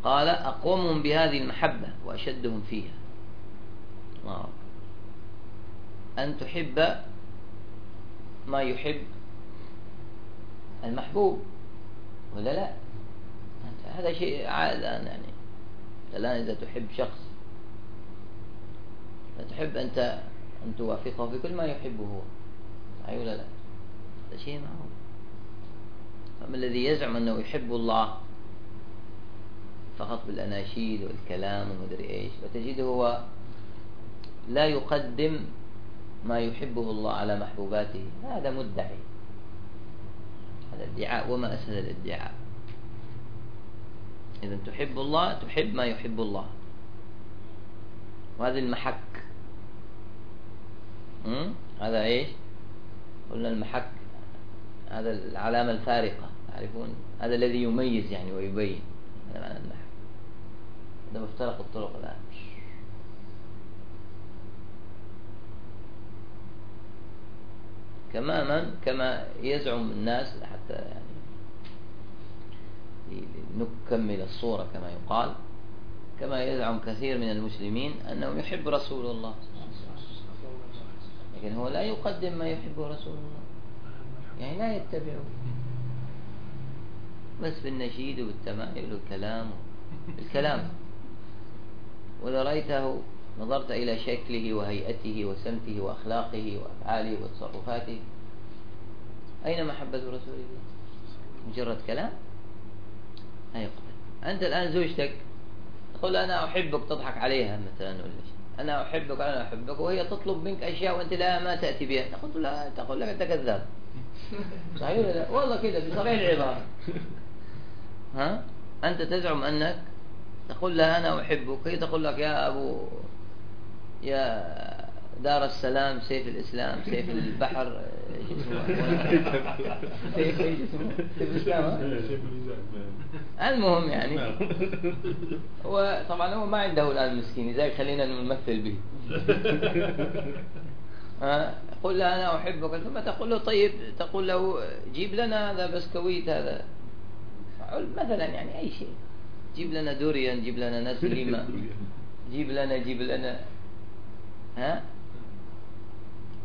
Speaker 1: قال أقومهم بهذه المحبة وأشدهم فيها. الله أن تحب ما يحب المحبوب ولا لا؟ هذا شيء عاد الآن يعني. الآن إذا تحب شخص تحب أنت أن توافقه في كل ما يحبه هو. صحيح ولا لا؟ هذا شيء معروف. أما الذي يزعم أنه يحب الله فقط بالأناشيد والكلام ومدري إيش وتجده هو لا يقدم ما يحبه الله على محبوباته. هذا مدعي. هذا ادعاء وما أسهل الادعاء. إذا تحب الله تحب ما يحب الله. وهذا المحك. هذا إيش؟ قلنا المحك. هذا العلامة الفارقة. تعرفون؟ هذا الذي يميز يعني ويبين. هذا معنى المحك. هذا مفترق الطرق الآن. تماما كما يزعم الناس حتى يعني نكمل الصورة كما يقال كما يزعم كثير من المسلمين أنه يحب رسول الله. لكن هو لا يقدم ما يحبه رسول الله. يعني لا يتبعه. بس بالنشيد وبالتمايل والكلام. الكلام. وإذا رأيته نظرت إلى شكله وهيئته وسمته وأخلاقه وأفعاله وتصرفاته. أين محبة رسول الله؟ مجرد كلام؟ لا يقبل. أنت الآن زوجتك تقول أنا أحبك تضحك عليها مثلا ولا شيء. أنا أحبك أنا أحبك وهي تطلب منك أشياء وأنت لا ما تأتي بها. تقول لا تقول لك أنت كذاب. صحيح ولا لا؟ والله كذا بصريح العبارة. ها؟ أنت تزعم أنك تقول لها أنا أحبك. هي تقول لك يا أبو يا دار السلام سيف الإسلام سيف البحر سيف سيف الإسلام المهم يعني. هو طبعا هو ما عنده الآن مسكين لذلك خلينا نمثل به. قل له أنا أحبك. ثم تقول له طيب؟ تقول له جيب لنا هذا بسكويت هذا. مثلا يعني أي شيء. جيب لنا دوريان جيب لنا نسليمة جيب لنا جيب لنا ها؟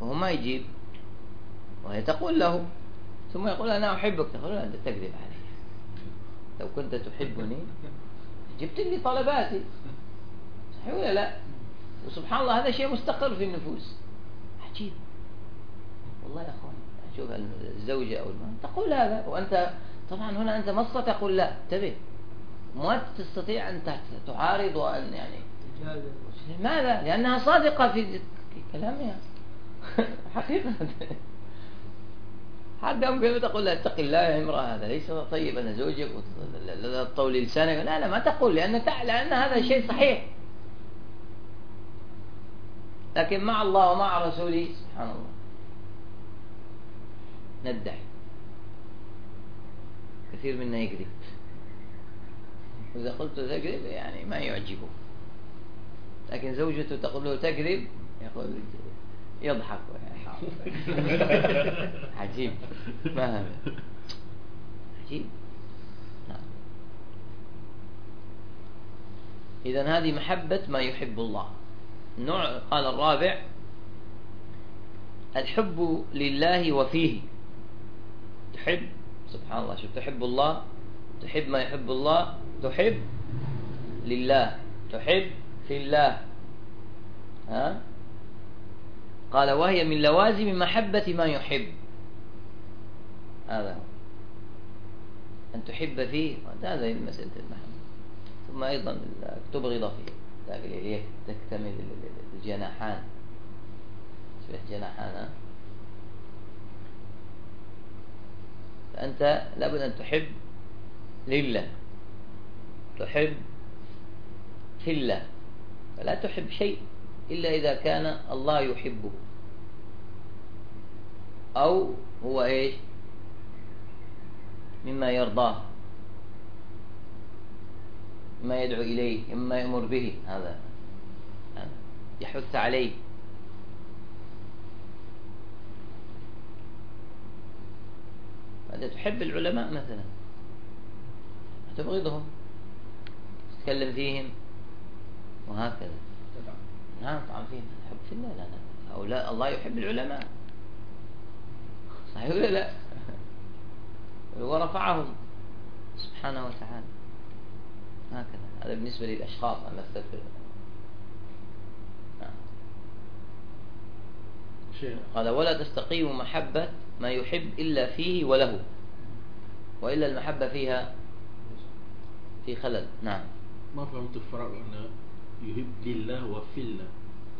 Speaker 1: وهو ما يجيب. وهي تقول له ثم يقول أنا أحبك. تقول أنت تكذب علي. لو كنت تحبني جبت لي طلباتي. صحيح ولا لا؟ وسبحان الله هذا شيء مستقر في النفوس. عجيب. والله يا أخوان شوف الزوجة أو المرأة تقول هذا وأنت طبعا هنا أنت مصة تقول لا. انتبه. ما تستطيع أن تعارض وأن يعني لماذا؟ لأنها صادقة في كلامها. حقيقة. حتى يوم تقول لا اتق الله يا امرأة هذا ليس طيب أنا زوجك لا تطول لسانك؟ لا لا ما تقول لأن لأن هذا شيء صحيح. لكن مع الله ومع رسوله سبحان الله. ندعي كثير منا يكذب. وإذا قلت تكذب يعني ما يعجبه. لكن زوجته تقول له تكذب يقول يضحك عجيب. ما هذا عجيب. نعم. إذا هذه محبة ما يحب الله. النوع قال الرابع الحب لله وفيه. تحب سبحان الله شوف تحب الله تحب ما يحب الله تحب لله. تحب في الله. ها؟ قال وهي من لوازم محبة ما يحب. هذا أن تحب فيه هذا مسألة المحبة. ثم أيضا تبغض فيه. لكن تكتمل الجناحان. شبه جناحان فأنت لابد أن تحب لله. تحب في الله. فلا تحب شيء إلا إذا كان الله يحبه. أو هو إيش؟ مما يرضاه. مما يدعو إليه مما يأمر به. هذا يحث عليه. هذا تحب العلماء مثلا تبغضهم تتكلم فيهم؟ وهكذا. نعم طبعا فيهم حب في الله لا لا. أو لا الله يحب العلماء. صحيح ولا لا؟ ورفعهم. سبحانه وتعالى. هكذا. هذا بالنسبة للأشخاص أستغفر. نعم. قال ولا تستقيم محبة ما يحب إلا فيه وله. وإلا المحبة فيها في خلل. نعم.
Speaker 3: ما فهمت الفرق أن يحب لله وفي الله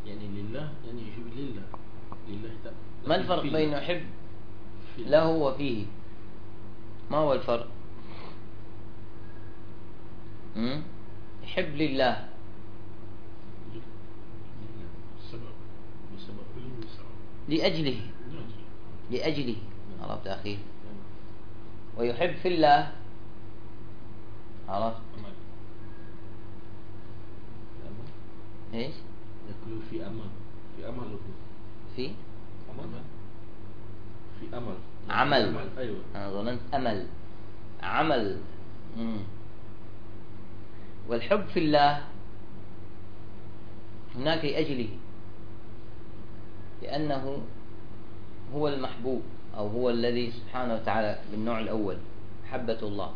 Speaker 3: يعني لله يعني يحب لله. لله
Speaker 1: ما الفرق بين يحب له وفيه؟ ما هو الفرق؟ يحب لله. لأجله. لأجله. عرفت أخي؟ ويحب في الله. عرفت؟ إيش؟
Speaker 3: يقول في أمل. في أمل
Speaker 1: في؟
Speaker 3: أمل. في أمل.
Speaker 1: عمل.
Speaker 3: أيوة.
Speaker 1: أنا ظننت أمل. عمل. مم. والحب في الله هناك لأجله. لأنه هو المحبوب أو هو الذي سبحانه وتعالى بالنوع الأول. محبة الله.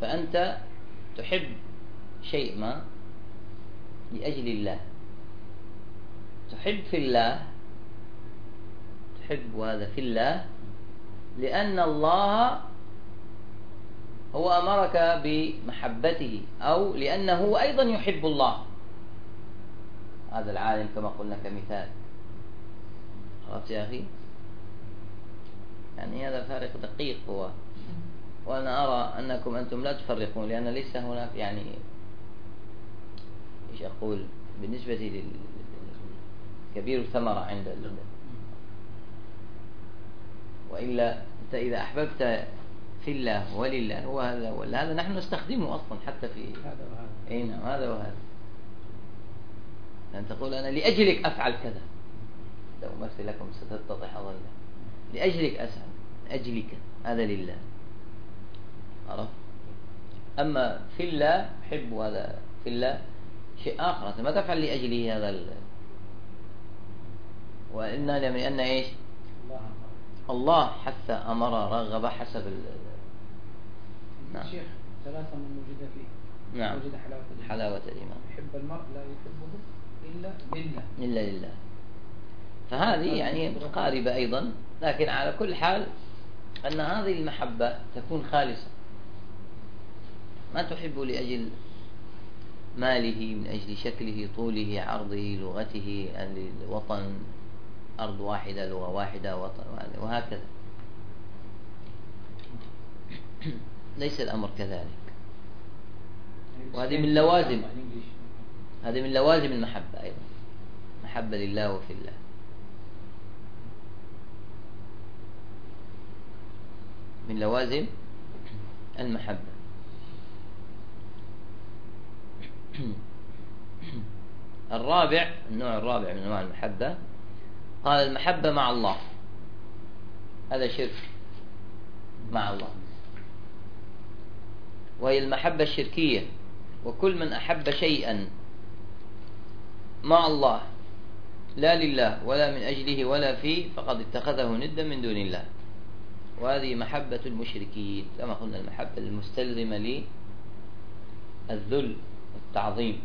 Speaker 1: فأنت تحب شيء ما لأجل الله. تحب في الله تحب هذا في الله لأن الله هو أمرك بمحبته أو لأنه أيضا يحب الله. هذا العالم كما قلنا كمثال. عرفت يا أخي؟ يعني هذا فارق دقيق هو. وأنا أرى أنكم أنتم لا تفرقون لأن ليس هناك يعني إيش أقول؟ بالنسبة كبير الثمرة عند وإلا أنت إذا أحببت في الله ولله هو هذا ولا هذا نحن نستخدمه أصلا حتى في
Speaker 2: هذا وهذا.
Speaker 1: أي نعم هذا وهذا. أن تقول أنا لأجلك أفعل كذا. لو أمثل لكم ستتضح أظن لأجلك أسعى أجلك هذا لله. عرفت؟ أما في الله حب هذا في الله. شيء آخر. أنت ما تفعل لأجله هذا ال... وإنا لأن إيش؟ الله حث أمر رغب حسب ال...
Speaker 2: نعم. شيخ ثلاثة من وجد فيه.
Speaker 1: نعم. وجد حلاوة الإيمان. حلاوة الإيمان.
Speaker 2: يحب المرء لا يحبه إلا لله.
Speaker 1: إلا لله. فهذه يعني متقاربة أيضا. لكن على كل حال أن هذه المحبة تكون خالصة. ما تحب لأجل ماله من أجل شكله طوله عرضه لغته الوطن أرض واحدة لغة واحدة وطن وهكذا. ليس الأمر كذلك. وهذه من لوازم. هذه من لوازم المحبة أيضا. محبة لله وفي الله. من لوازم المحبة. الرابع النوع الرابع من أنواع المحبة. قال المحبة مع الله. هذا شرك. مع الله. وهي المحبة الشركية. وكل من أحب شيئا مع الله لا لله ولا من أجله ولا فيه فقد اتخذه ندا من دون الله. وهذه محبة المشركين. كما قلنا المحبة المستلزمة للذل. والتعظيم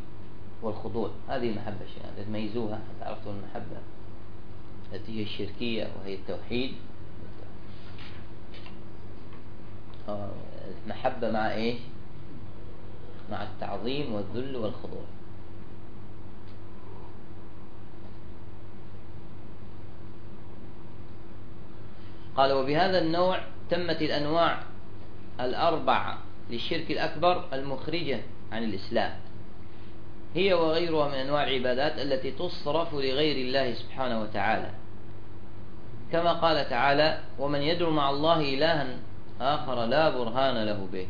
Speaker 1: والخضوع. هذه محبة شيئا تميزوها عرفتم المحبة؟ التي هي الشركية وهي التوحيد. المحبة مع إيش؟ مع التعظيم والذل والخضوع. قال وبهذا النوع تمت الأنواع الأربعة للشرك الأكبر المخرجة عن الإسلام. هي وغيرها من أنواع العبادات التي تصرف لغير الله سبحانه وتعالى. كما قال تعالى ومن يدعو مع الله إلها آخر لا برهان له به.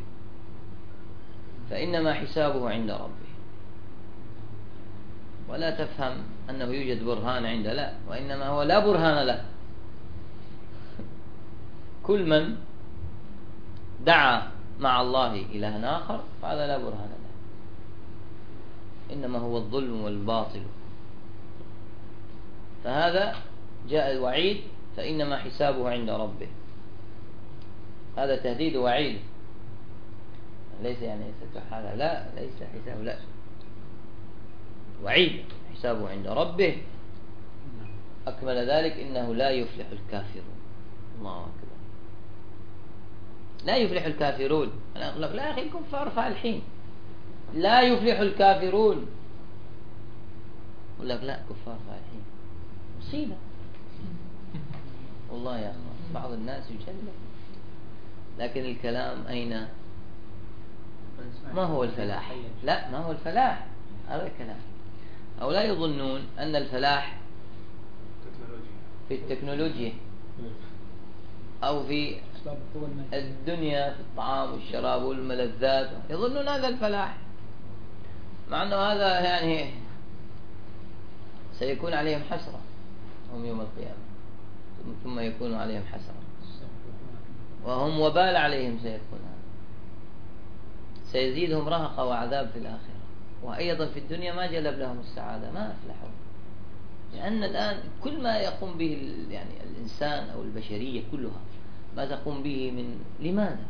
Speaker 1: فإنما حسابه عند ربه. ولا تفهم أنه يوجد برهان عند لا وإنما هو لا برهان له. كل من دعا مع الله إلها آخر فهذا لا برهان له. إنما هو الظلم والباطل. فهذا جاء الوعيد فإنما حسابه عند ربه. هذا تهديد وعيد. ليس يعني هذا لا ليس حساب لا. وعيد حسابه عند ربه. أكمل ذلك إنه لا يفلح الكافرون. الله أكبر. لا يفلح الكافرون. لا أخي الكفار فالحين. لا يفلح الكافرون. يقول لك لا كفار فالحين مصيبة. والله يا أخوان بعض الناس يجلد لكن الكلام أين؟ ما هو الفلاح؟ لا ما هو الفلاح. هذا الكلام. أو لا يظنون أن الفلاح في التكنولوجيا أو في الدنيا في الطعام والشراب والملذات يظنون هذا الفلاح. مع أنه هذا يعني سيكون عليهم حسرة هم يوم القيامة. ثم يكون عليهم حسرة. وهم وبال عليهم سيكون. سيزيدهم رهقة وعذاب في الآخرة. وأيضا في الدنيا ما جلب لهم السعادة ما أفلحوا. لأن الآن كل ما يقوم به يعني الإنسان أو البشرية كلها ما تقوم به من لماذا؟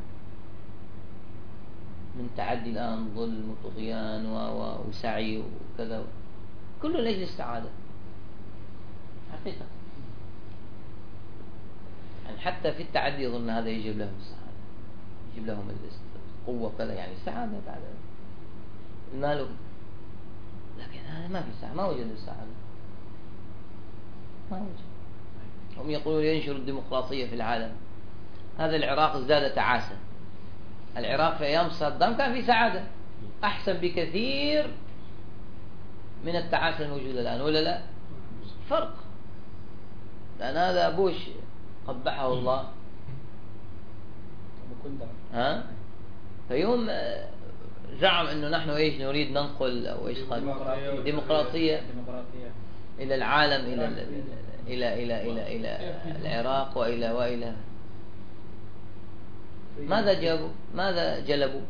Speaker 1: من تعدي الآن ظلم وطغيان وسعي وكذا. كله لأجل السعادة حقيقة. يعني حتى في التعدي يظن هذا يجيب لهم السعادة. يجيب لهم القوة كذا. يعني السعادة بعد المال لكن هذا ما في سعادة. ما وجد السعادة. ما وجد. هم يقولون ينشر الديمقراطية في العالم. هذا العراق ازداد تعاسة. العراق في أيام صدام كان في سعادة. أحسن بكثير من التعاسة الموجودة الآن ولا لا؟ فرق. لأن هذا بوش قبحه الله. ها؟ فيوم آه، زعم إنه نحن إيش نريد ننقل أو إيش قال ديمقراطية. إلى العالم إلى إلى إلى إلى إلى العراق والى وإلى ماذا جابوا؟ ماذا جلبوا؟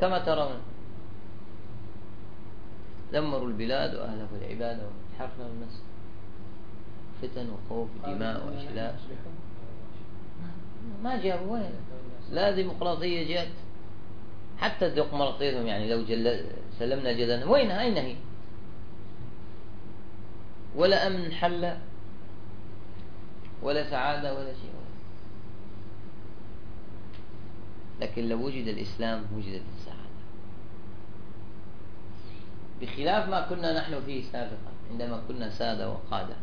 Speaker 1: كما ترون. دمروا البلاد وأهلكوا العباد وحرفنا المسجد فتن وخوف ودماء وأشلاء. ما جابوا؟ وين؟ لا ديمقراطية جات. حتى ديمقراطيتهم يعني لو جل سلمنا جدلا وين؟ أين هي؟ ولا أمن حل ولا سعادة ولا شيء. لكن لو وجد الإسلام وجدت السعادة بخلاف ما كنا نحن فيه سابقا عندما كنا سادة وقادة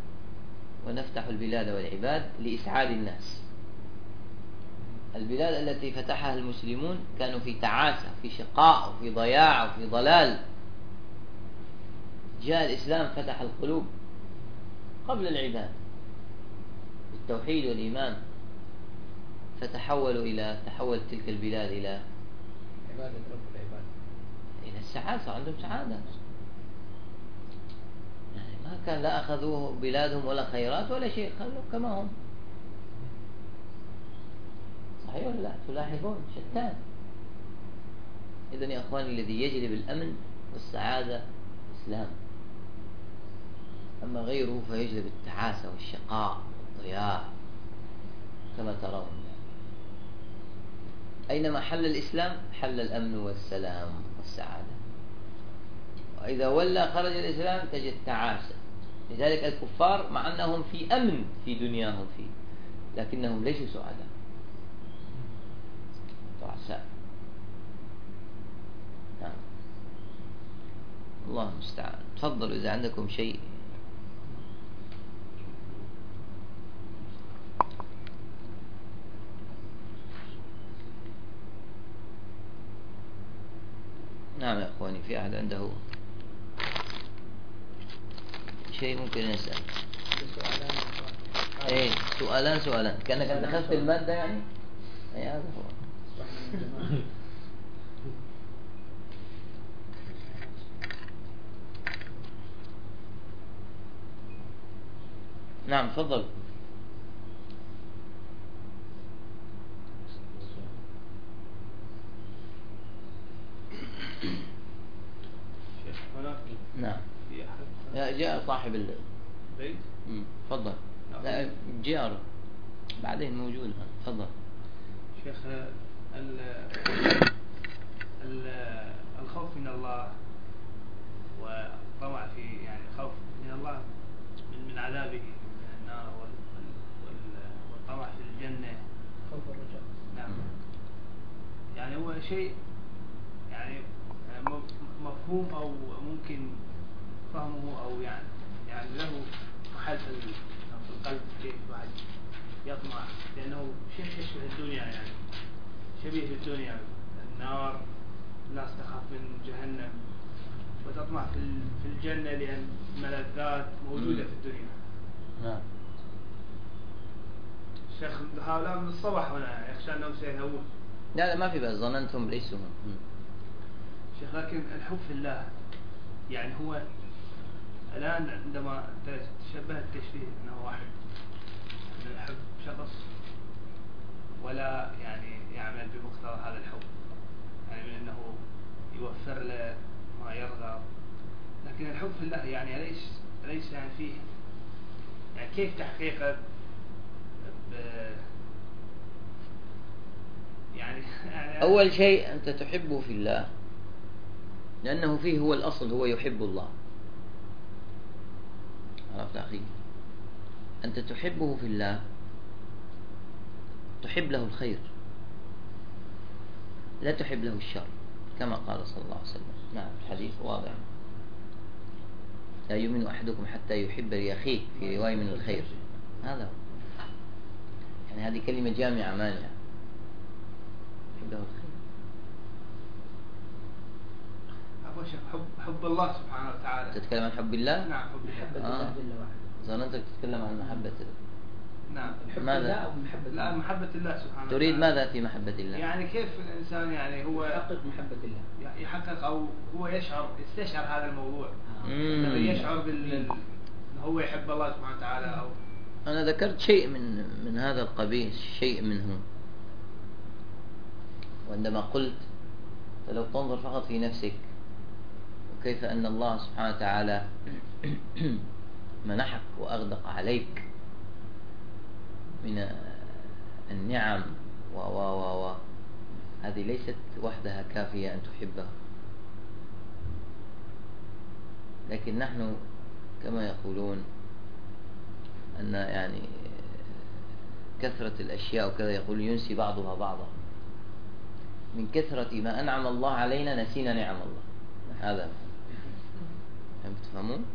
Speaker 1: ونفتح البلاد والعباد لإسعاد الناس. البلاد التي فتحها المسلمون كانوا في تعاسة في شقاء وفي ضياع وفي ضلال. جاء الإسلام فتح القلوب قبل العباد. بالتوحيد والإيمان. فتحولوا إلى تحولت تلك البلاد إلى
Speaker 2: عبادة رب العباد
Speaker 1: إلى السعادة صار عندهم سعادة. يعني ما كان لا أخذوه بلادهم ولا خيرات ولا شيء خلوا كما هم. صحيح ولا لا؟ تلاحظون شتان. إذا يا أخواني الذي يجلب الأمن والسعادة الإسلام أما غيره فيجلب التعاسة والشقاء والضياع كما ترون. أينما حل الإسلام؟ حل الأمن والسلام والسعادة. وإذا ولى خرج الإسلام تجد تعاسة. لذلك الكفار مع أنهم في أمن في دنياهم فيه لكنهم ليسوا سعداء. تعساء. نعم. الله المستعان. تفضلوا إذا عندكم شيء. نعم يا أخواني في أحد عنده شيء ممكن نسأل إيه سؤالان سؤالان. كأنك أنت أخذت المادة يعني؟ اي هذا هو. نعم تفضل. نعم. جاء صاحب البيت تفضل. نعم. لا جار بعدين موجود. تفضل.
Speaker 4: شيخ ال ال الخوف من الله والطمع في يعني خوف من الله من من عذابه من النار والطمع في الجنة.
Speaker 2: خوف الرجاء.
Speaker 4: نعم. يعني هو شيء مفهوم أو ممكن فهمه أو يعني يعني له محل في القلب كيف واحد يطمع. لأنه شيء يشبه الدنيا يعني. شبيه بالدنيا. النار الناس تخاف من جهنم. وتطمع في في الجنة لأن ملذات موجودة في الدنيا. نعم. شيخ هؤلاء من الصباح هنا يخشى أنهم سيذهبون
Speaker 1: لا لا ما في بس ظننتم ليسوا
Speaker 4: شيخ لكن الحب في الله يعني هو الآن عندما تشبه التشبيه أنه واحد من يحب شخص ولا يعني يعمل بمقتضى هذا الحب يعني من أنه يوفر له ما يرغب لكن الحب في الله يعني أليس أليس يعني فيه يعني كيف تحقيقه
Speaker 1: يعني, يعني أول شيء أنت تحبه في الله. لأنه فيه هو الأصل هو يحب الله. عرفت أخي؟ أنت تحبه في الله تحب له الخير. لا تحب له الشر كما قال صلى الله عليه وسلم. نعم الحديث واضح. لا يؤمن أحدكم حتى يحب لأخيه في رواية من الخير. هذا هو. يعني هذه كلمة جامعة مانعة. يحب له الخير.
Speaker 4: حب حب الله سبحانه وتعالى
Speaker 1: تتكلم عن حب الله؟
Speaker 4: نعم حب الله
Speaker 1: آه. ظننتك تتكلم عن محبة
Speaker 4: نعم
Speaker 1: ماذا؟
Speaker 4: أو محبة لا محبة الله سبحانه
Speaker 1: تريد ماذا في محبة الله؟
Speaker 4: يعني كيف الإنسان يعني هو
Speaker 2: يحقق محبة الله
Speaker 4: يحقق أو هو يشعر يستشعر هذا الموضوع. يشعر بال هو يحب الله سبحانه وتعالى أو
Speaker 1: أنا ذكرت شيء من من هذا القبيل شيء منه وعندما قلت فلو تنظر فقط في نفسك وكيف أن الله سبحانه وتعالى منحك وأغدق عليك من النعم و و و و. هذه ليست وحدها كافية أن تحبه لكن نحن كما يقولون أن يعني كثرة الأشياء وكذا يقول ينسي بعضها بعضا. من كثرة ما أنعم الله علينا نسينا نعم الله. هذا هم تفهمون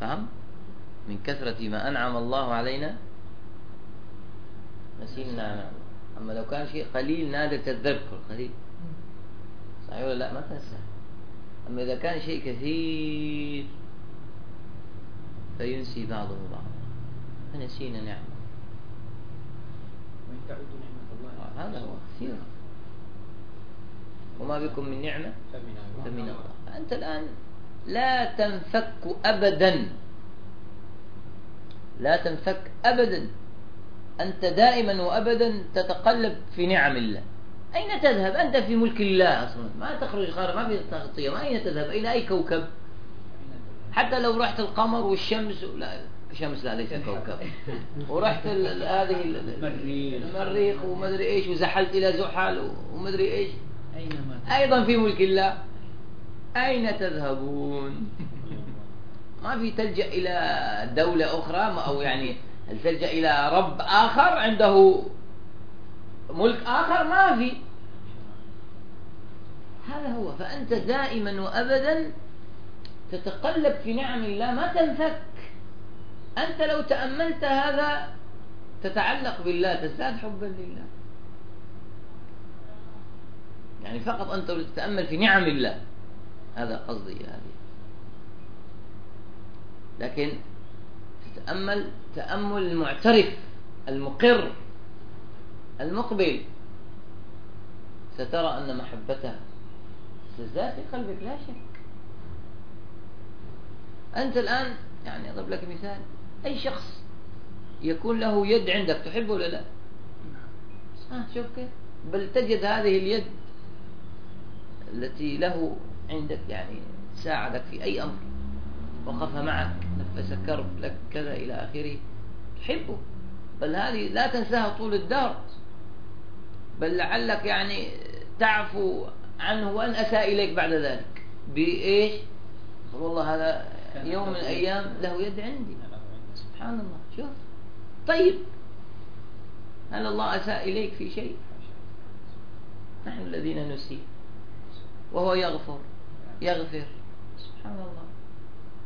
Speaker 1: فهم؟ من كثرة ما أنعم الله علينا؟ نسينا. نعم أما لو كان شيء قليل نادر تتذكر قليل. صحيح ولا لا؟ ما تنسى. أما إذا كان شيء كثير فينسي بعضه بعضا. فنسينا نعمة.
Speaker 2: وإن تعودوا نعمة الله.
Speaker 1: هذا هو. كثير. وما بكم من نعمة؟ فمن الله. فأنت الآن لا تنفك أبدا. لا تنفك أبدا. أنت دائما وأبدا تتقلب في نعم الله. أين تذهب؟ أنت في ملك الله أصلا. ما تخرج خارج ما في تغطية. ما أين تذهب؟ إلى أي كوكب؟ حتى لو رحت القمر والشمس لا الشمس لا ليس كوكب. ورحت هذه المريخ. ومدري إيش وزحلت إلى زحل ومدري
Speaker 2: إيش.
Speaker 1: أيضا في ملك الله. أين تذهبون؟ ما في تلجا إلى دولة أخرى أو يعني هل تلجا إلى رب آخر عنده ملك آخر؟ ما في. هذا هو. فأنت دائما وابدا تتقلب في نعم الله ما تنفك أنت لو تأملت هذا تتعلق بالله تزداد حبا لله. يعني فقط أنت تتأمل في نعم الله. هذا قصدي هذه لكن تتأمل تأمل المعترف المقر المقبل. سترى أن محبته تزداد في قلبك لا شك. أنت الآن يعني أضرب لك مثال أي شخص يكون له يد عندك تحبه ولا لا؟ آه شوف كيف. بل تجد هذه اليد التي له عندك يعني ساعدك في أي أمر. وقف معك نفس كرب لك كذا إلى آخره. تحبه. بل هذه لا تنساها طول الدهر بل لعلك يعني تعفو عنه وأن أساء إليك بعد ذلك. بإيش؟ والله هذا يوم من الأيام له يد عندي. سبحان الله. شوف. طيب. هل الله أساء إليك في شيء؟ نحن الذين نسيء. وهو يغفر. يغفر سبحان الله.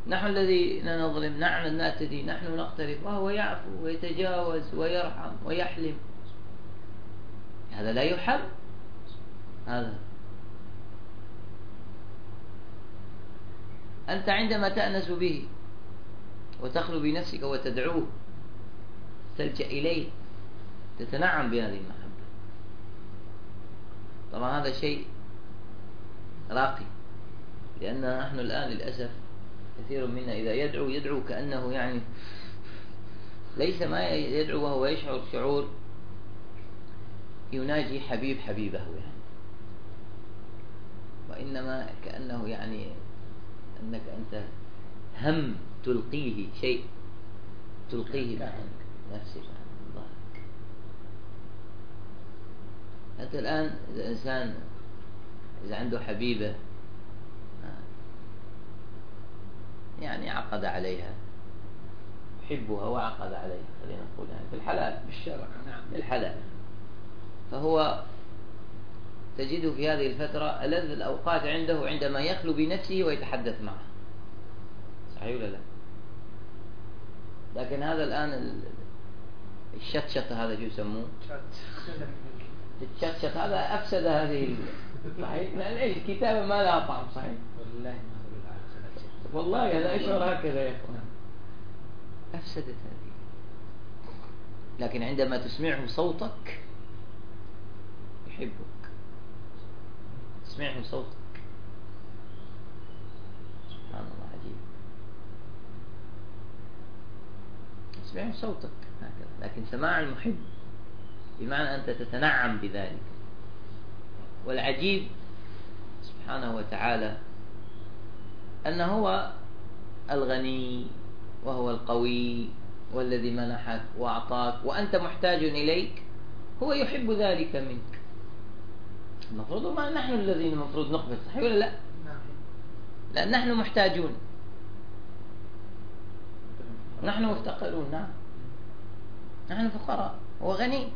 Speaker 1: نحن الذين نظلم نحن نعتدي نحن نقترف وهو يعفو ويتجاوز ويرحم ويحلم. هذا لا يحب هذا. أنت عندما تأنس به وتخلو بنفسك وتدعوه تلجأ إليه تتنعم بهذه المحبة. طبعا هذا شيء راقي. لأن نحن الآن للأسف كثير منا إذا يدعو يدعو كأنه يعني ليس ما يدعو وهو يشعر شعور يناجي حبيب حبيبه يعني. وإنما كأنه يعني أنك أنت هم تلقيه شيء تلقيه عن نفسك. حتى الآن إذا إنسان إذا عنده حبيبة يعني عقد عليها. يحبها وعقد عليها خلينا نقول يعني في الحلال
Speaker 2: بالشرع. نعم.
Speaker 1: بالحلال. فهو تجده في هذه الفترة ألذ الأوقات عنده عندما يخلو بنفسه ويتحدث معه. صحيح ولا لا؟ لكن هذا الآن الشتشت هذا شو يسموه؟ الشتشت هذا أفسد هذه صحيح؟ لأن الكتابة ما لها طعم صحيح؟
Speaker 2: والله.
Speaker 1: والله أنا أشعر هكذا يا إخوان. أفسدت هذه. لكن عندما تسمعه صوتك يحبك. تسمعه صوتك. سبحان الله عجيب. تسمعه صوتك هكذا. لكن سماع المحب بمعنى أنت تتنعم بذلك. والعجيب سبحانه وتعالى أن هو الغني وهو القوي والذي منحك وأعطاك وأنت محتاج إليك هو يحب ذلك منك. المفروض ما نحن الذين المفروض نقبل صحيح ولا لا؟ لأن نحن محتاجون. نحن مفتقرون نعم. نحن فقراء هو غني.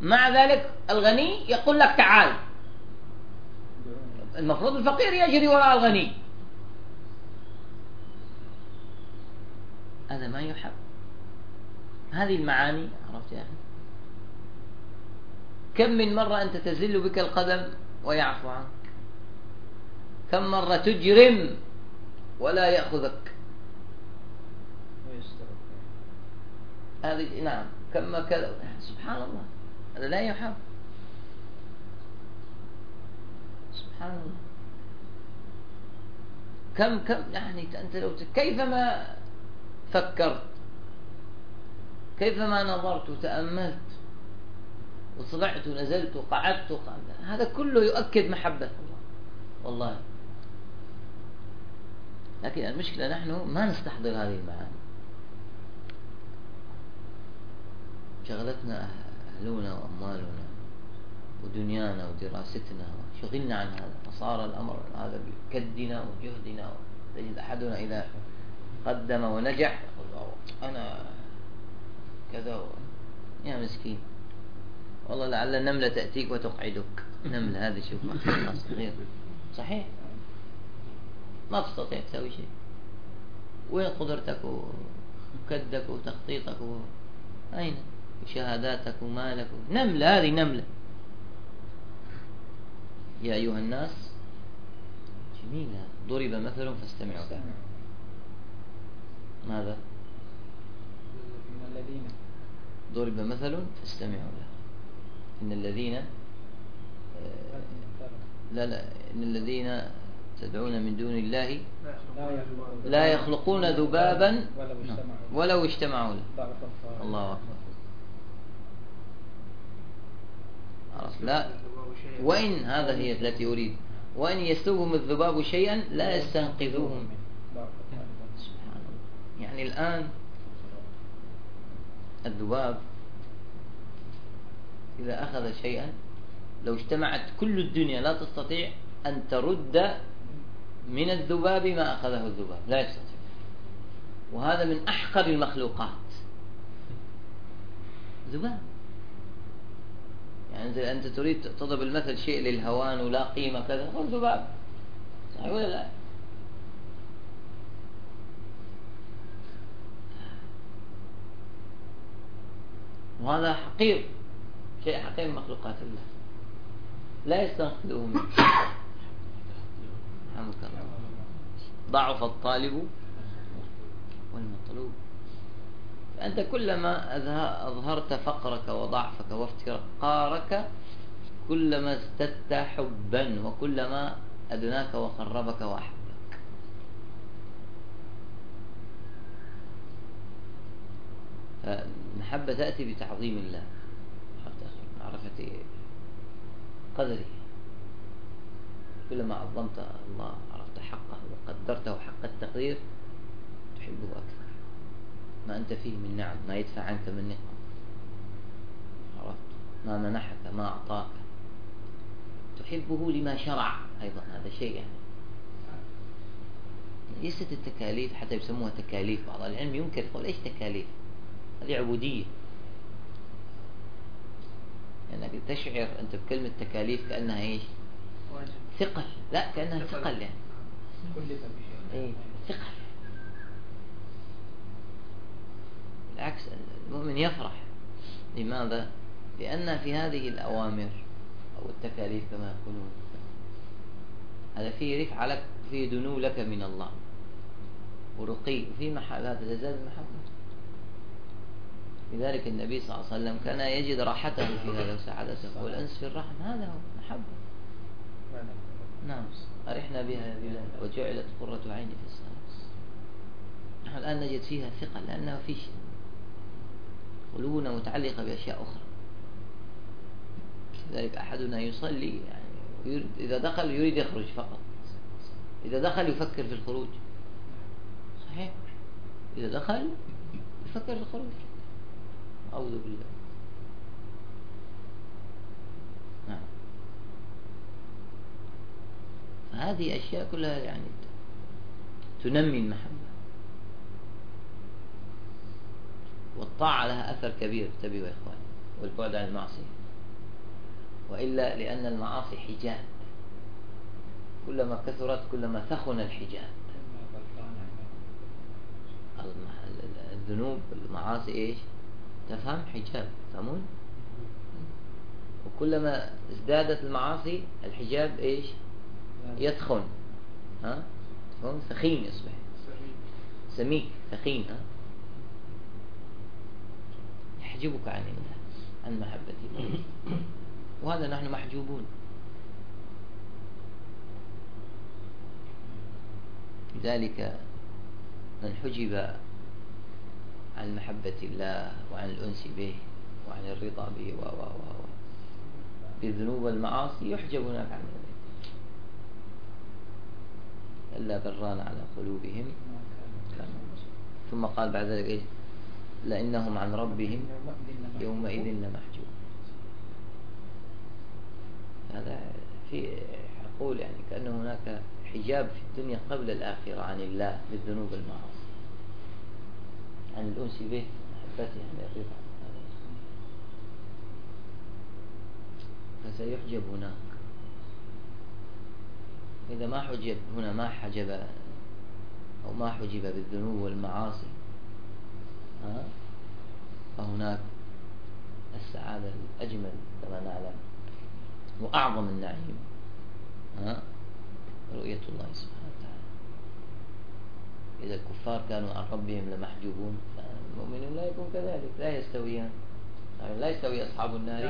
Speaker 1: مع ذلك الغني يقول لك تعال. المفروض الفقير يجري وراء الغني. هذا ما يحب. هذه المعاني عرفت يا أخي؟ كم من مرة أنت تزل بك القدم ويعفو عنك. كم مرة تجرم ولا يأخذك. هذه نعم كم كذا. سبحان الله. هذا لا يحب. سبحان الله. كم كم يعني أنت لو كيفما فكرت كيفما نظرت وتأملت وطلعت ونزلت وقعدت هذا كله يؤكد محبة الله. والله. لكن المشكلة نحن ما نستحضر هذه المعاني. شغلتنا أهلنا وأموالنا ودنيانا ودراستنا شغلنا عن هذا. فصار الأمر هذا بكدنا وجهدنا تجد أحدنا إذا قدم ونجح. يقول أنا كذا يا مسكين. والله لعل النملة تأتيك وتقعدك. نملة هذه شوف صغير صحيح. ما تستطيع تسوي شيء. وين قدرتك وكدك وتخطيطك و... أين؟ شهاداتك ومالك نملة هذه نملة. يا أيها الناس جميلة. ضرب مثل فاستمعوا. ماذا؟
Speaker 2: الذين
Speaker 1: ضرب مثل فاستمعوا له. إن الذين آه، لا لا إن الذين تدعون من دون الله لا يخلقون ذبابا ولو اجتمعوا له. الله أكبر. لا. وإن هذا هي التي أريد. وإن يسلبهم الذباب شيئا لا يستنقذوه منه يعني الآن الذباب إذا أخذ شيئا لو اجتمعت كل الدنيا لا تستطيع أن ترد من الذباب ما أخذه الذباب لا يستطيع. وهذا من أحقر المخلوقات. ذباب. يعني أنت تريد تضرب المثل شيء للهوان ولا قيمة كذا هو الذباب صحيح ولا لا؟ وهذا حقير شيء حقير مخلوقات الله. لا يستنقذه منه. ضعف الطالب والمطلوب. أنت كلما أظهرت فقرك وضعفك وافتقارك كلما ازددت حبا وكلما أدناك وقربك وأحبك فالمحبة تأتي بتعظيم الله. معرفة قدره. كلما عظمت الله عرفت حقه وقدرته حق التقدير تحبه أكثر. ما أنت فيه من نعم ما يدفع عنك من نعم عرفت؟ ما منحك ما أعطاك. تحبه لما شرع أيضا هذا شيء يعني. ليست التكاليف حتى يسموها تكاليف بعض العلم ينكر يقول إيش تكاليف؟ هذه عبودية انك يعني تشعر أنت بكلمة تكاليف كأنها إيش؟ ثقل. لا كأنها ثقل. يعني. إيه ثقل. بالعكس المؤمن يفرح. لماذا؟ لأن في هذه الأوامر أو التكاليف كما يقولون. هذا فيه رفع لك فيه دنو لك من الله. ورقي وفي هذا تزداد المحبة لذلك النبي صلى الله عليه وسلم كان يجد راحته في هذا وسعادته والأنس في الرحم هذا هو محبة نعم. أرحنا بها يا بلال وجعلت قرة عيني في الصلاة نحن الآن نجد فيها ثقة لأنه في شيء. قلوبنا متعلقة بأشياء أخرى. لذلك أحدنا يصلي يعني إذا دخل يريد يخرج فقط. إذا دخل يفكر في الخروج. صحيح. إذا دخل فكر الخروج. أعوذ بالله. نعم. فهذه أشياء كلها يعني تنمي المحبة. والطاعة لها أثر كبير انتبهوا يا إخوان والبعد عن المعصية. وإلا لأن المعاصي حجاب. كلما كثرت كلما ثخن الحجاب. الذنوب المعاصي إيش؟ تفهم؟ حجاب تفهمون؟ وكلما ازدادت المعاصي الحجاب إيش؟ يتخن. ها؟ تفهم ثخين يصبح. سميك ثخين ها؟ يحجبك عن الله عن محبة وهذا نحن محجوبون. لذلك من حجب عن محبة الله وعن الأنس به وعن الرضا به و و و بالذنوب والمعاصي يحجب هناك عن إلا بران على قلوبهم. ثم قال بعد ذلك إيه لأنهم عن ربهم يومئذ لمحجوب. هذا في حقول يعني كأن هناك حجاب في الدنيا قبل الآخرة عن الله بالذنوب والمعاصي. عن الأنس به محبته عن الرضا فسيحجب هناك. إذا ما حجب هنا ما حجب أو ما حجب بالذنوب والمعاصي ها؟ فهناك السعادة الأجمل كما نعلم وأعظم النعيم ها؟ رؤية الله سبحانه. إذا الكفار كانوا عن ربهم لمحجوبون فالمؤمنون لا يكون كذلك لا يستويان. يعني لا يستوي أصحاب النار.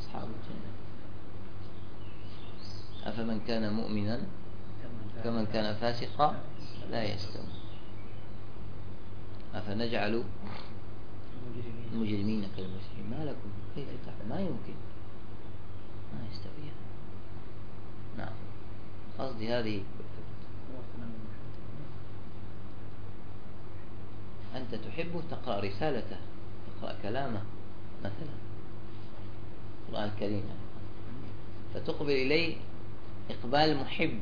Speaker 1: أصحاب الجنة. أفمن كان مؤمنا؟ كمن كان فاسقا؟ لا يستوي. أفنجعل المجرمين كالمسلمين ما لكم كيف تعمل ما يمكن. ما يستويان. نعم. قصدي هذه أنت تحبه تقرأ رسالته تقرأ كلامه مثلا القرآن الكريم يعني. فتقبل إليه إقبال محب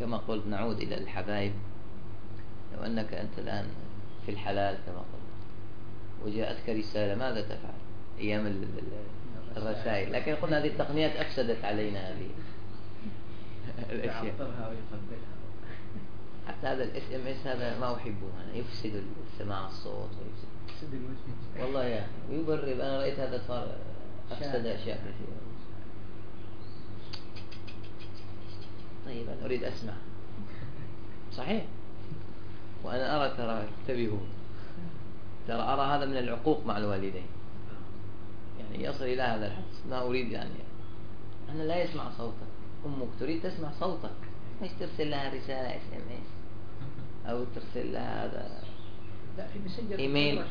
Speaker 1: كما قلت نعود إلى الحبايب. لو أنك أنت الآن في الحلال كما قلت وجاءتك رسالة ماذا تفعل؟ أيام الرسائل. لكن قلنا هذه التقنيات أفسدت علينا هذه الأشياء. حتى هذا ال SMS هذا ما أحبه أنا يفسد سماع الصوت ويفسد. والله يا أخي ويبرر أنا رأيت هذا صار أفسد أشياء كثيرة. طيب أنا أريد أسمع. صحيح. وأنا أرى ترى انتبهوا. ترى أرى هذا من العقوق مع الوالدين. يعني يصل إلى هذا الحد ما أريد يعني. أنا لا يسمع صوتك. أمك تريد تسمع صوتك. مش ترسل لها رسالة SMS أو ترسل لها هذا لا في Messenger email.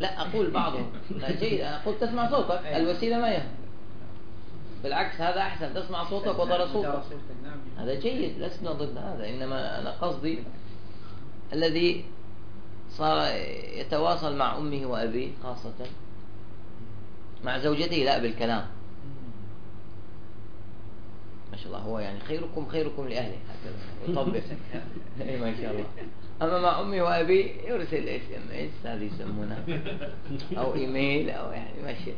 Speaker 1: لا أقول بعضهم. لا جيد. أنا أقول تسمع صوتك. الوسيلة ما هي؟ بالعكس هذا أحسن. تسمع صوتك وترى صوتك. نعم. هذا جيد. لسنا ضد هذا. إنما أنا قصدي الذي صار يتواصل مع أمه وأبيه خاصة مع زوجته لا بالكلام. ما شاء الله. هو يعني خيركم خيركم لأهله. هكذا. يطبق إيه، ما شاء الله. أما مع أمي وأبي يرسل SMS هذه يسمونها. أو إيميل أو يعني ماشي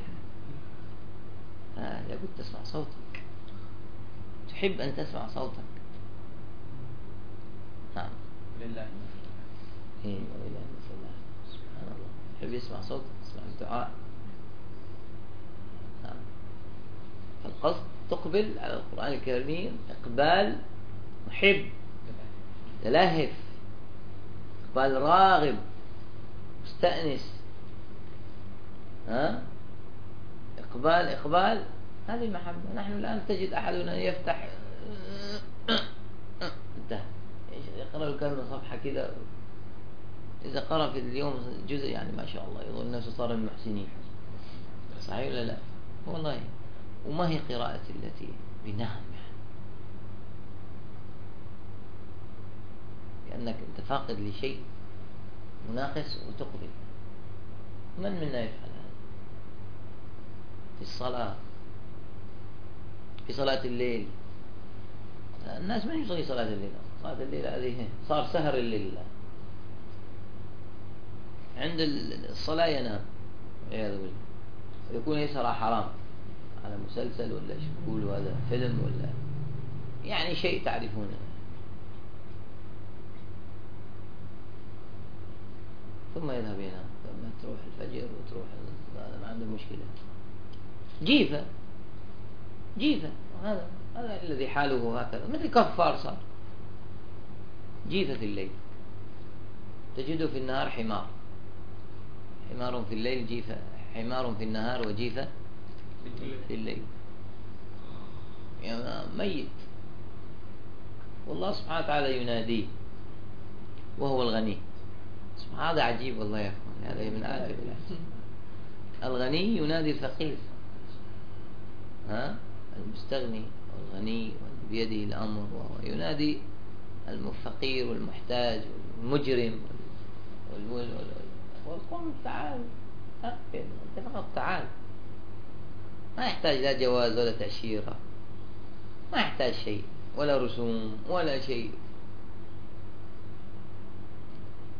Speaker 1: آه لابد تسمع صوتك. تحب أن تسمع صوتك. نعم. لله إيه ولله الله سبحان الله. تحب يسمع صوتك تسمع الدعاء. نعم. فالقصد تقبل على القرآن الكريم إقبال محب تلهف إقبال راغب مستأنس. ها؟ إقبال إقبال. هذه المحبة. نحن الآن تجد أحدنا يفتح انتهى. يقرأ الكلمة صفحة كذا. إذا قرأ في اليوم جزء يعني ما شاء الله يظن نفسه صار من المحسنين. صحيح ولا لا؟ والله. وما هي قراءة التي بنهم كأنك أنت فاقد لشيء مناقص وتقبل. من منا يفعل هذا؟ في الصلاة في صلاة الليل. الناس من يصلي صلاة الليل. صلاة الليل هذه صار سهر الليل عند الصلاة ينام عياذ بالله. يكون يسرى حرام. على مسلسل ولا شكول هذا فيلم ولا يعني شيء تعرفونه؟ ثم يذهب ينام ثم تروح الفجر وتروح هذا ما عنده مشكلة. جيفة. جيفة. هذا هذا الذي حاله هكذا. مثل كفار صار. جيفة في الليل. تجده في النهار حمار. حمار في الليل جيفة حمار في النهار وجيفة في الليل. يعني ميت. والله سبحانه وتعالى يناديه وهو الغني. هذا عجيب والله يا أخوان. هذا من اعجب الغني ينادي الفقير. ها؟ المستغني والغني بيده الامر وهو ينادي الفقير والمحتاج والمجرم والقم تعال أقبل أنت فقط تعال. ما يحتاج لا جواز ولا تأشيرة. ما يحتاج شيء ولا رسوم ولا شيء.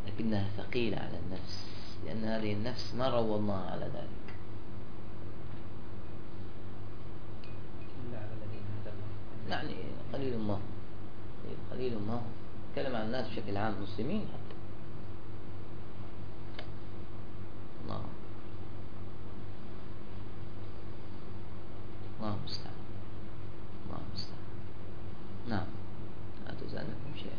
Speaker 1: لكنها ثقيلة على النفس لأن هذه النفس ما روضناها على ذلك. يعني قليل ما قليل ما تكلم عن الناس بشكل عام مسلمين حتى الله الله المستعان الله المستعان نعم لا تزالكم شيء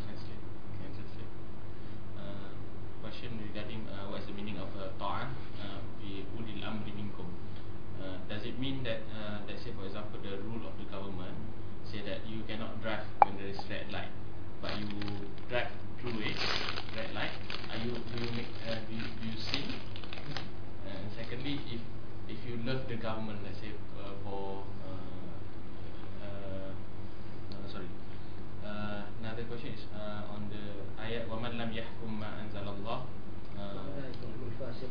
Speaker 5: question regarding uh, what's the meaning of uh, ta'ah uh, fi ulil amri minkum uh, does it mean that uh, let's say for example the rule of the government say that you cannot drive when there is red light but you drive through it red light are you do you make uh, do, you, do you sin and secondly if if you love the government let's say uh, for uh, uh, uh, sorry uh, another question is uh, on the ayat wa man lam yahkum ma anzalallah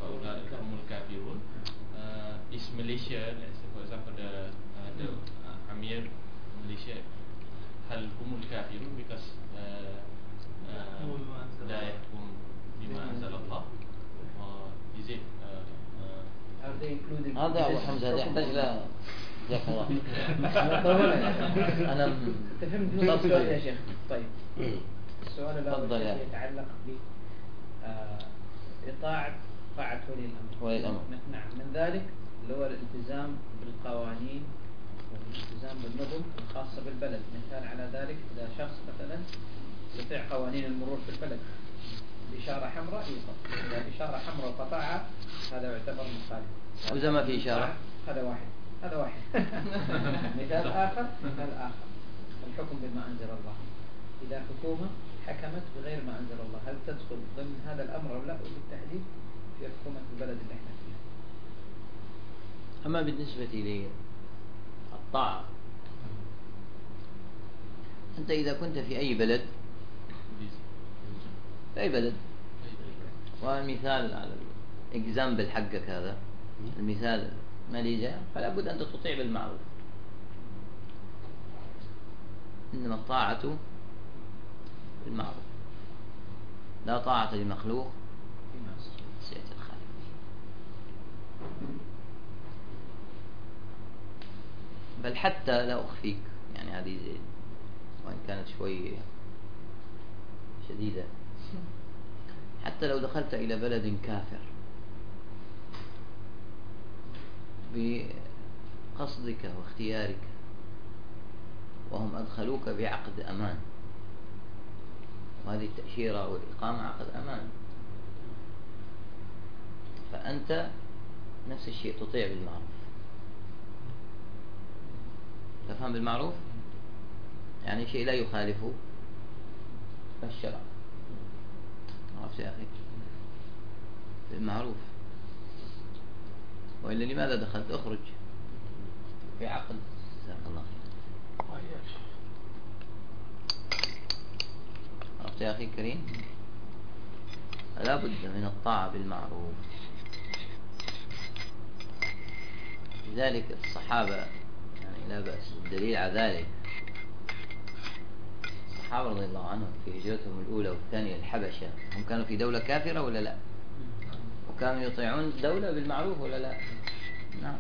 Speaker 5: فأولئك هم الكافرون uh, is Malaysia let's say for example the uh, the uh, Amir Malaysia هل هم الكافرون because uh, uh, لا يحكم بما أنزل الله or is it uh, uh,
Speaker 2: Are
Speaker 1: هذا أبو حمزة يحتاج إلى جزاك الله أنا
Speaker 2: تفهم نص السؤال يا شيخ. طيب. السؤال الأول. يتعلق ب آه، إطاعة طاعة ولي الأمر.
Speaker 1: ولي الأمر.
Speaker 2: نعم. من ذلك اللي هو الالتزام بالقوانين والالتزام بالنظم الخاصة بالبلد. مثال على ذلك إذا شخص مثلا يطيع قوانين المرور في البلد بإشارة حمراء يوقف إذا إشارة حمراء وقطعها هذا يعتبر مخالف
Speaker 1: وإذا ما في إشارة؟
Speaker 2: هذا واحد. هذا واحد. مثال آخر مثال آخر. الحكم بما أنزل الله. إذا حكومة حكمت بغير ما أنزل الله هل تدخل ضمن هذا الأمر أو لا؟ وبالتحديد في حكومة البلد اللي إحنا فيها.
Speaker 1: أما بالنسبة لي الطاعة أنت إذا كنت في أي بلد؟ في أي بلد؟ والمثال على الإكزامبل حقك هذا. المثال ماليزيا فلا بد أن تطيع بالمعروف. إنما الطاعة بالمعروف. لا طاعة لمخلوق الخالق. بل حتى لا أخفيك. يعني هذه وإن كانت شوي شديدة. حتى لو دخلت إلى بلد كافر. بقصدك واختيارك. وهم أدخلوك بعقد أمان. وهذه التأشيرة والإقامة عقد أمان. فأنت نفس الشيء تطيع بالمعروف. تفهم بالمعروف؟ يعني شيء لا يخالف الشرع. عرفت يا أخي؟ بالمعروف. وإلا لماذا دخلت؟ اخرج. في عقد جزاك الله خير. عرفت يا أخي الكريم فلا بد من الطاعة بالمعروف. لذلك الصحابة يعني لا بأس الدليل على ذلك. الصحابة رضي الله عنهم في هجرتهم الأولى والثانية الحبشة هم كانوا في دولة كافرة ولا لا؟ وكانوا يطيعون الدولة بالمعروف ولا لا؟ نعم.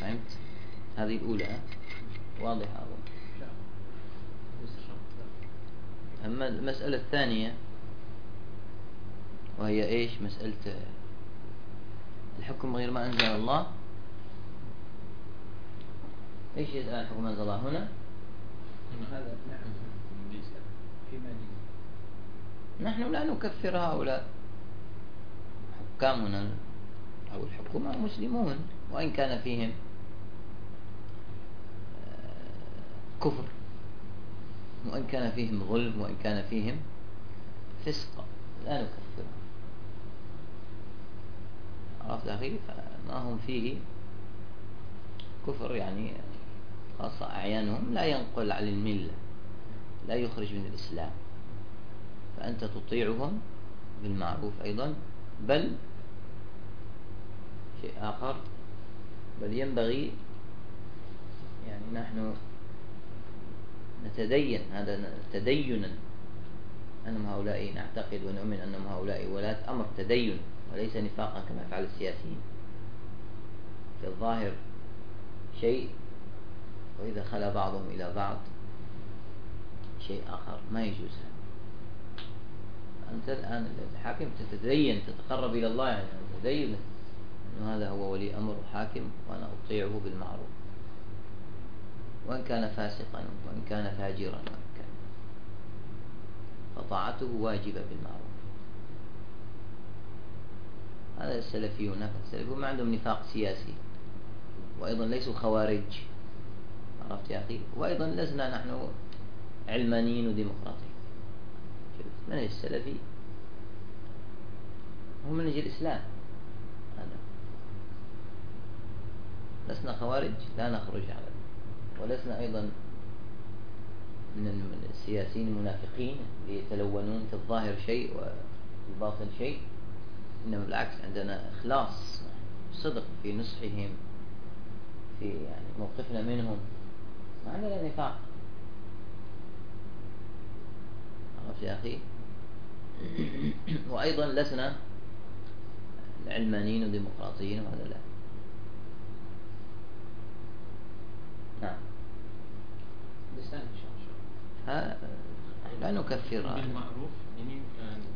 Speaker 1: فهمت؟ هذه الأولى. واضحة أظن أما المسألة الثانية وهي إيش؟ مسألة الحكم غير ما أنزل الله. إيش الآن حكم أنزل الله؟ هنا.
Speaker 2: هذا. نعم.
Speaker 1: نحن لا نكفر هؤلاء. حكامنا أو الحكومة مسلمون وإن كان فيهم آه، كفر وإن كان فيهم ظلم وإن كان فيهم فسق لا نكفرهم عرفت أخي؟ فما هم فيه كفر يعني خاصة أعيانهم لا ينقل عن الملة. لا يخرج من الإسلام. فأنت تطيعهم بالمعروف أيضا بل شيء آخر بل ينبغي يعني نحن نتدين هذا تدينا أنهم هؤلاء نعتقد ونؤمن أنهم هؤلاء ولاة أمر تدين وليس نفاقا كما يفعل السياسيين. في الظاهر شيء وإذا خلا بعضهم إلى بعض شيء آخر ما يجوز. أنت الآن الحاكم تتدين تتقرب إلى الله يعني تدين أنه هذا هو ولي أمر حاكم وأنا أطيعه بالمعروف. وإن كان فاسقا وإن كان فاجرا وإن كان. فطاعته واجبة بالمعروف. هذا السلفيون السلفيون ما عندهم نفاق سياسي. وأيضا ليسوا خوارج. عرفت يا أخي؟ وأيضا لسنا نحن علمانيين وديمقراطيين. منهج السلفي؟ هو منهج الإسلام. هذا. لسنا خوارج لا نخرج على ولسنا أيضا من السياسيين المنافقين يتلونون في الظاهر شيء وفي الباطن شيء. إنما بالعكس عندنا إخلاص صدق في نصحهم في يعني موقفنا منهم. ما عندنا نفاق عرفت يا أخي؟ وأيضا لسنا علمانيين وديمقراطيين وهذا لا. نعم.
Speaker 2: لسان
Speaker 1: ها لا نكفر.
Speaker 5: بالمعروف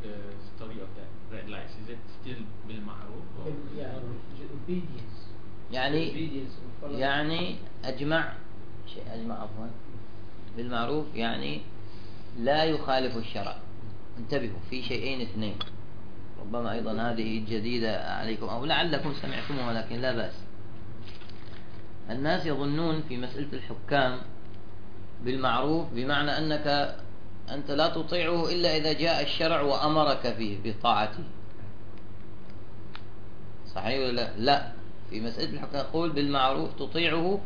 Speaker 5: the story of that red lights is it still بالمعروف
Speaker 2: يعني obedience
Speaker 1: يعني يعني أجمع شيء أجمع عفوا. بالمعروف يعني لا يخالف الشرع. انتبهوا في شيئين اثنين. ربما أيضا هذه جديدة عليكم أو لعلكم سمعتموها ولكن لا بأس. الناس يظنون في مسألة الحكام بالمعروف بمعنى أنك أنت لا تطيعه إلا إذا جاء الشرع وأمرك فيه بطاعته. صحيح ولا لا؟ لا. في مسألة الحكام يقول بالمعروف تطيعه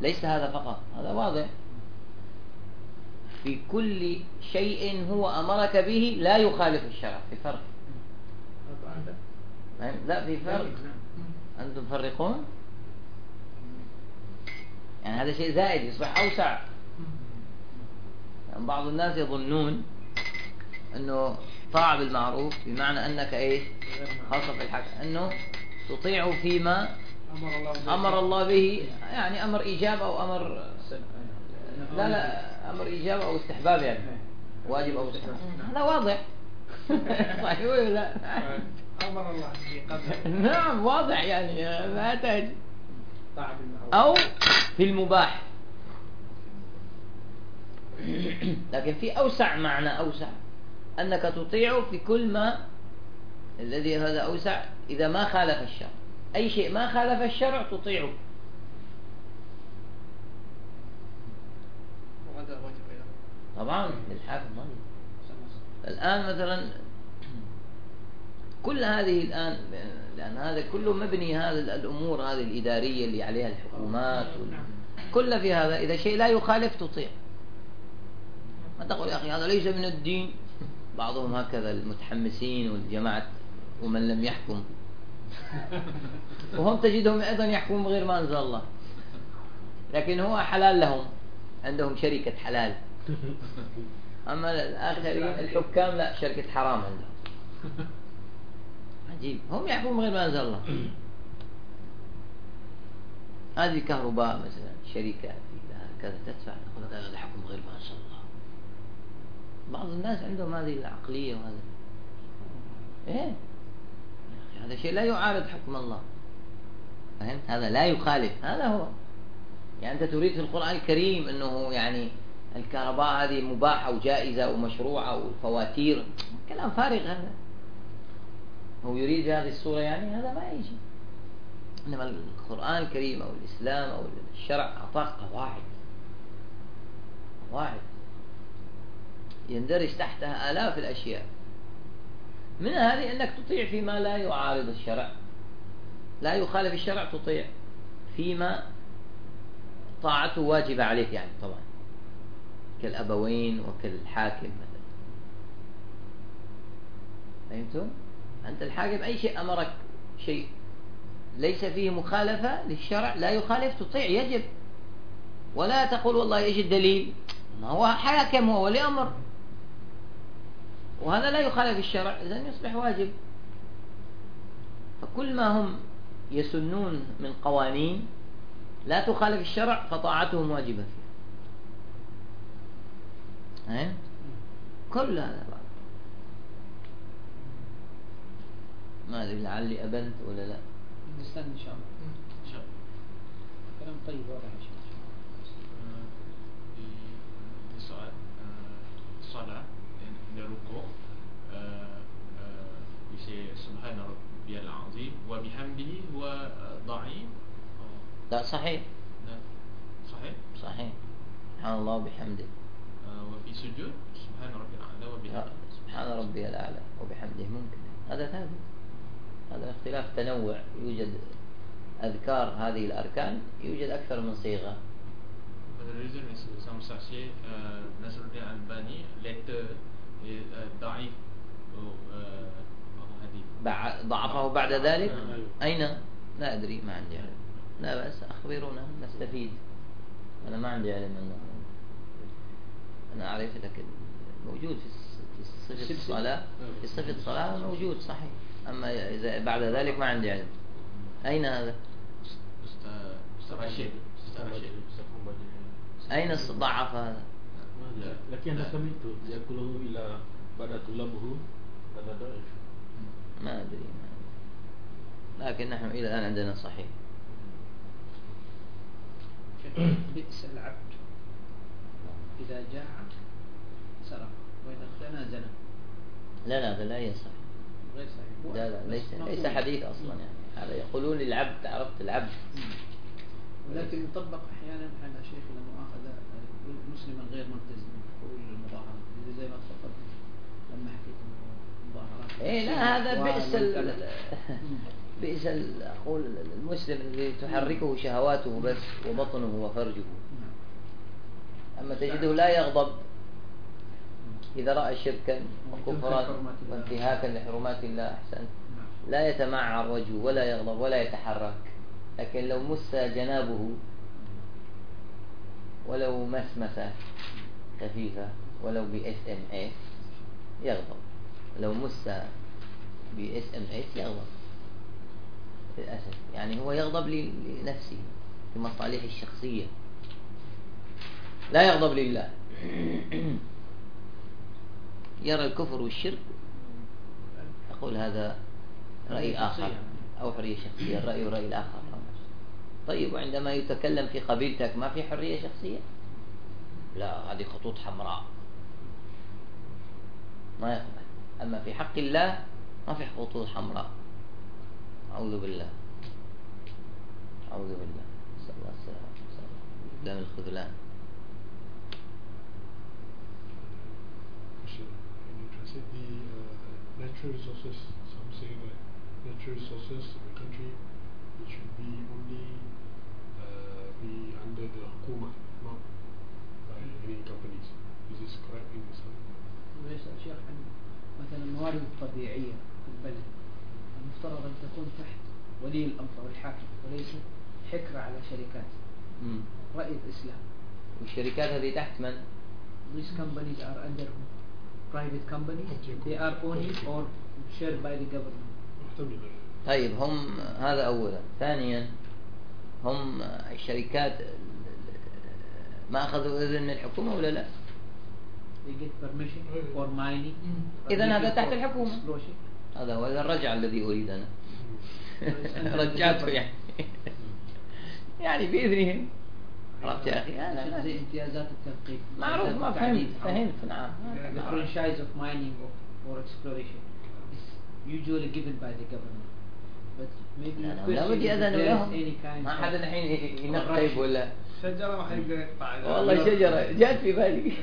Speaker 1: ليس هذا فقط. هذا واضح. في كل شيء هو أمرك به لا يخالف الشرع. في فرق؟ لا في فرق. أنتم تفرقون يعني هذا شيء زائد يصبح أوسع. يعني بعض الناس يظنون أنه طاعة بالمعروف بمعنى أنك إيش؟ خاصة في الحق. أنه تطيع فيما
Speaker 4: أمر الله به.
Speaker 1: يعني أمر إيجاب أو أمر لا لا. أمر إيجاب أو استحباب يعني. واجب أو استحباب. هذا واضح. صحيح ولا لا.
Speaker 4: أمر الله به قبل.
Speaker 1: نعم واضح يعني. ما
Speaker 2: بالمعروف
Speaker 1: أو في المباح. لكن في أوسع معنى أوسع. أنك تطيع في كل ما الذي هذا أوسع. إذا ما خالف الشرع. أي شيء ما خالف الشرع تطيعه
Speaker 4: وهذا واجب أيضا
Speaker 1: طبعا للحاكم واجب الآن مثلا كل هذه الآن لأن هذا كله مبني هذا الأمور هذه الإدارية اللي عليها الحكومات وال... كل في هذا إذا شيء لا يخالف تطيع. ما تقول يا أخي هذا ليس من الدين. بعضهم هكذا المتحمسين والجماعة ومن لم يحكم. وهم تجدهم أيضا يحكمون بغير ما أنزل الله. لكن هو حلال لهم. عندهم شركة حلال. أما الآخرين الحكام لا شركة حرام عندهم. عجيب. هم يحكمون بغير ما أنزل الله. هذه كهرباء مثلا شركة كذا تدفع تقول لك هذا حكم غير ما أنزل الله. بعض الناس عندهم هذه العقلية وهذا. إيه؟ هذا شيء لا يعارض حكم الله. فهمت؟ هذا لا يخالف. هذا هو. يعني أنت تريد في القرآن الكريم أنه يعني الكهرباء هذه مباحة وجائزة ومشروعة والفواتير كلام فارغ هذا. هو يريد هذه الصورة يعني؟ هذا ما يجي. إنما القرآن الكريم أو الإسلام أو الشرع أعطاك قواعد. قواعد. يندرج تحتها آلاف الأشياء. من هذه؟ أنك تطيع فيما لا يعارض الشرع. لا يخالف الشرع تطيع فيما طاعته واجبة عليك يعني طبعا. كالأبوين وكالحاكم مثلا. فهمتم؟ أنت الحاكم أي شيء أمرك شيء ليس فيه مخالفة للشرع لا يخالف تطيع يجب. ولا تقول والله إيش الدليل؟ ما هو حاكم هو؟ ولي أمر. وهذا لا يخالف الشرع إذا يصبح واجب. فكل ما هم يسنون من قوانين لا تخالف الشرع فطاعتهم واجبة. فيها كل هذا ما أدري لعلي أبنت ولا لا.
Speaker 2: نستنى إن شاء الله. إن شاء الله. كلام طيب واضح إن شاء الله
Speaker 5: ruku' uh, uh, we say subhana rabbiyal azim wa bihamdihi huwa dha'if
Speaker 1: لا صحيح.
Speaker 5: لا صحيح؟
Speaker 1: صحيح. سبحان الله وبحمده.
Speaker 5: وفي سجود سبحان ربي الأعلى وبحمده.
Speaker 1: سبحان ربي الأعلى وبحمده. ممكن. هذا ثابت. هذا اختلاف تنوع. يوجد أذكار هذه الأركان يوجد أكثر من صيغة.
Speaker 5: The reason is some uh, Nasruddin Albani later uh, ضعيف
Speaker 1: حديث ضعفه بعد ذلك؟ أين؟ لا أدري ما عندي علم. لا بأس أخبرونا نستفيد. أنا ما عندي علم. أنه أنا أعرف لكن موجود في صفة الصلاة. في صفة الصلاة موجود صحيح. أما إذا بعد ذلك ما عندي علم. أين هذا؟ أين ضعف هذا؟
Speaker 3: لكن أنا سمعت يقوله إلى بعد طلابه. هذا ضعيف
Speaker 1: ما أدري لكن نحن إلى الآن عندنا صحيح.
Speaker 2: بئس العبد. إذا جاع سرق وإذا اختنى زنى
Speaker 1: لا لا هذا لا يصح.
Speaker 2: غير صحيح.
Speaker 1: لا لا ليس ليس حديث أصلا يعني. هذا يقولون للعبد عرفت العبد.
Speaker 2: ولكن يطبق أحيانا على شيخ لا مؤاخذة مسلما غير ملتزم يقول المظاهرات. زي ما تفضلت لما حكيت المظاهرات.
Speaker 1: إيه لا هذا بئس. بئس ال... أقول المسلم الذي تحركه شهواته بس وبطنه وفرجه. أما تجده لا يغضب. إذا رأى شركا وكفرا وانتهاكا لحرمات الله أحسن نعم. لا يتمعر وجهه ولا يغضب ولا يتحرك. لكن لو مس جنابه ولو مسمسة خفيفة ولو ب SMS يغضب. لو مس ب SMS يغضب. للأسف. يعني هو يغضب لنفسه لمصالحه الشخصية. لا يغضب لله. يرى الكفر والشرك أقول هذا رأي آخر أو حرية شخصية الرأي والرأي الآخر. طيب وعندما يتكلم في قبيلتك ما في حرية شخصية؟ لا هذه خطوط حمراء. ما يقبل. أما في حق الله ما في خطوط حمراء. أعوذ بالله. أعوذ بالله. نسأل الله السلامة قدام الخذلان.
Speaker 6: The uh, natural resources, some say that natural resources in the country it should be only uh, be under the hukuma, not by any companies. is this correct in Islam?
Speaker 2: ويسأل شيخ عن مثلا الموارد الطبيعية في البلد المفترض أن تكون تحت ولي الأمر أو الحاكم وليس حكر على شركات. رأي الإسلام
Speaker 1: والشركات هذه تحت من؟
Speaker 2: These companies are under private companies they are owned or shared by the government.
Speaker 1: طيب هم هذا أولا. ثانيا هم الشركات ما أخذوا إذن من الحكومة ولا لا؟
Speaker 2: They get permission for mining.
Speaker 1: إذن هذا تحت الحكومة. هذا هو هذا الرجع الذي أريد أنا. رجعته يعني. يعني بإذنهم. عرفت يا أخي لا لا.
Speaker 2: زي امتيازات التنقيب
Speaker 1: معروف ما فهمت. فهمت. نعم.
Speaker 2: The franchise of mining or, or exploration is usually given by the government. But maybe
Speaker 1: لا بدي
Speaker 2: is
Speaker 1: لهم ما حدا الحين ينقب ولا؟
Speaker 4: شجرة ما حد يقدر يقطع
Speaker 1: والله شجرة جات في بالي.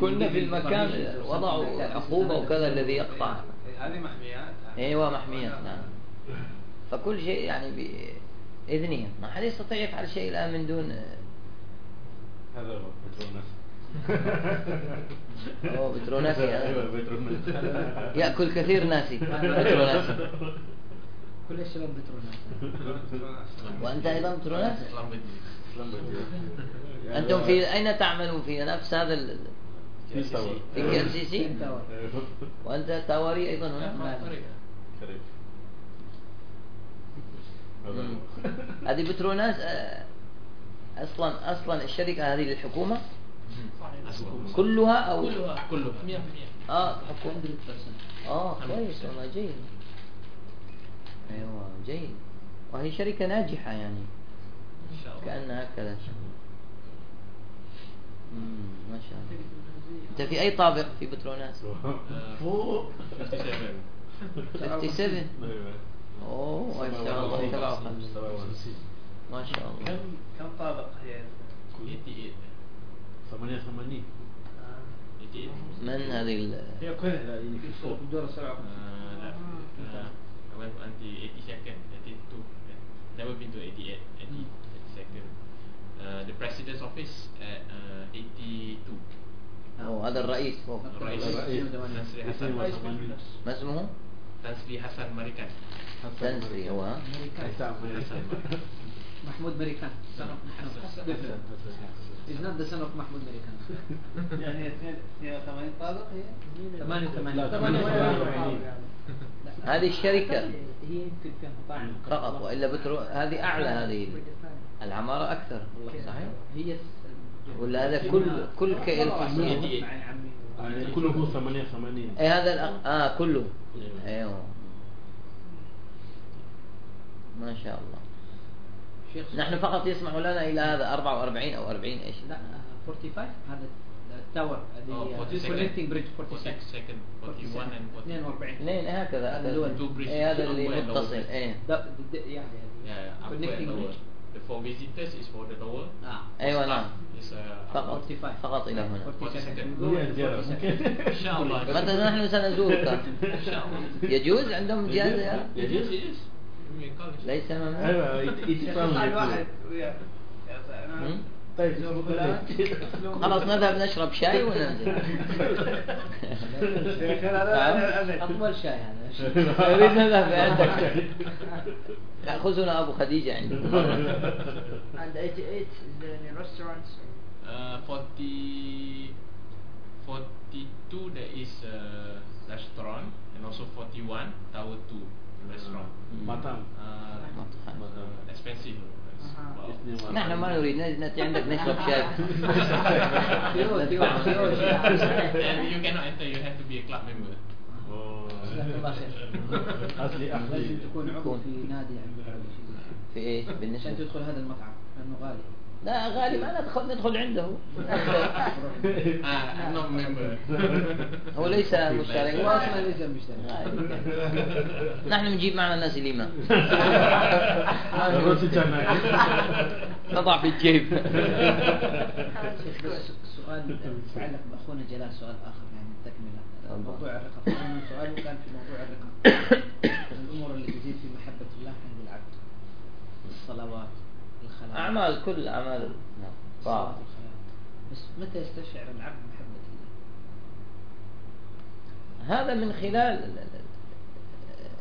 Speaker 1: كنا في المكان وضعوا. عقوبة وكذا الذي. يقطع.
Speaker 4: هذه محميات.
Speaker 1: إيوه محمية نعم. فكل شيء يعني بإذنهم ما حد يستطيع يفعل شيء الآن من دون
Speaker 3: هذا هو
Speaker 1: أوه بتروناسي
Speaker 3: أيوه
Speaker 1: هذا.
Speaker 3: بتروناس
Speaker 1: يأكل كثير ناسي. بتروناسي
Speaker 2: كل الشباب بتروناس
Speaker 1: وأنت أيضا بتروناسي
Speaker 5: Selamat
Speaker 1: أنتم في أين تعملون في نفس هذا ال...
Speaker 3: في
Speaker 1: KLCC؟ وال Twin Tower أيضا هنا
Speaker 3: قريب هذا
Speaker 1: مم.
Speaker 3: هو.
Speaker 1: هذه بتروناس آه، أصلا أصلا الشركة هذه للحكومة؟ كلها أو؟
Speaker 5: كلها كلها. 100%
Speaker 1: آه حكومة.
Speaker 2: 100%
Speaker 1: آه كويس والله جيد. أيوة جيد. وهي شركة ناجحة يعني.
Speaker 5: إن شاء الله.
Speaker 1: كأنها هكذا. ما شاء الله. أنت في أي طابق في بتروناس؟
Speaker 3: فوق.
Speaker 5: 57
Speaker 1: 57
Speaker 3: أيوه
Speaker 1: أوه ما شاء الله 57
Speaker 3: 57
Speaker 1: ما شاء الله
Speaker 4: كم كم طابق هي
Speaker 5: 88
Speaker 3: 88
Speaker 5: 88
Speaker 1: من هذه ال...
Speaker 3: هي كلها يعني في فوق
Speaker 2: الدور السبعة
Speaker 5: Uh, لا. Uh, I went until 82nd, 82. yeah. Never been to 88, 80, 82nd. Uh, the president's office at uh, 82.
Speaker 1: أوه هذا الرئيس فوق
Speaker 5: الرئيس
Speaker 3: الرئيس.
Speaker 5: Tan Sri Hassan
Speaker 3: اسمه 88
Speaker 1: ما اسمه؟
Speaker 5: Tan Sri Hassan Marikan.
Speaker 1: تنسري هو
Speaker 5: Hassan
Speaker 2: محمود مريكان son of محمود.
Speaker 3: حسن
Speaker 2: He's not the son of محمود مريكان
Speaker 4: يعني 82 طابق هي؟
Speaker 2: 88
Speaker 3: لا، 88.
Speaker 1: هذه الشركة.
Speaker 2: هي يمكن فيها مطاعم.
Speaker 1: فقط وإلا بترو هذه أعلى هذه. العمارة أكثر. صحيح؟
Speaker 2: هي
Speaker 1: ولا هذا كل كل كي
Speaker 3: كله هو 88
Speaker 1: اي هذا الأق... آه. كله.
Speaker 3: أيوة.
Speaker 1: أيوه ما شاء الله.
Speaker 2: شيخ
Speaker 1: نحن فقط يسمح لنا إلى هذا 44 أو 40 إيش؟
Speaker 2: لا آه، 45 هذا التاور هذه
Speaker 5: 42nd.
Speaker 2: كونكتنج بريدج 46
Speaker 5: 42nd, 41 and 42.
Speaker 2: 42
Speaker 1: اثنين هكذا
Speaker 2: هذا اللي هو
Speaker 1: هذا اللي متصل.
Speaker 2: إيه. يعني
Speaker 5: Yeah, upper for visitors is for the lower.
Speaker 1: أيوه نعم
Speaker 5: is uh,
Speaker 1: فقط
Speaker 2: 45.
Speaker 1: فقط إلى هنا
Speaker 2: 42
Speaker 3: هي زيارة
Speaker 5: إن شاء الله.
Speaker 1: متى نحن سنزورك
Speaker 5: إن شاء الله.
Speaker 1: يجوز عندهم جهاز؟
Speaker 5: يجوز يجوز.
Speaker 1: ليس ممنوع
Speaker 4: أيوه
Speaker 3: طيب.
Speaker 1: خلاص نذهب نشرب شاي وننزل
Speaker 2: اطول شاي هذا
Speaker 1: نريد نذهب عندك يأخذنا أبو خديجة عندي
Speaker 7: And 88, is there any restaurants?
Speaker 5: Uh, 40, 42 there is a restaurant and also 41 tower 2 restaurant.
Speaker 3: مطعم
Speaker 5: Uh,
Speaker 1: مطعم.
Speaker 5: uh, expensive.
Speaker 1: نحن ما نريد نأتي عندك نشرب شاي
Speaker 5: you cannot enter, you have to be a club member.
Speaker 3: اصلي
Speaker 2: لازم
Speaker 3: احلي
Speaker 2: تكون عضو. في نادي.
Speaker 1: في إيش
Speaker 2: عشان
Speaker 1: بالنسبة
Speaker 2: تدخل هذا المطعم لأنه غالي
Speaker 1: لا غالي ما ندخل ندخل عنده.
Speaker 5: member.
Speaker 1: هو ليس مشترك
Speaker 2: هو أصلا ليس مشترك
Speaker 1: نحن نجيب معنا الناس اللي ما
Speaker 3: الرز الجماعي
Speaker 1: نضع في الجيب.
Speaker 2: سؤال يتعلق بأخونا جلال سؤال آخر يعني تكمله
Speaker 1: تفضل.
Speaker 2: موضوع الرقم. سؤاله كان في موضوع الرقم. الأمور اللي تزيد في محبة الله عند العبد. الصلوات
Speaker 1: أعمال كل أعمال
Speaker 2: الخلاء بس متى يستشعر العبد محبة
Speaker 1: الله؟ هذا من خلال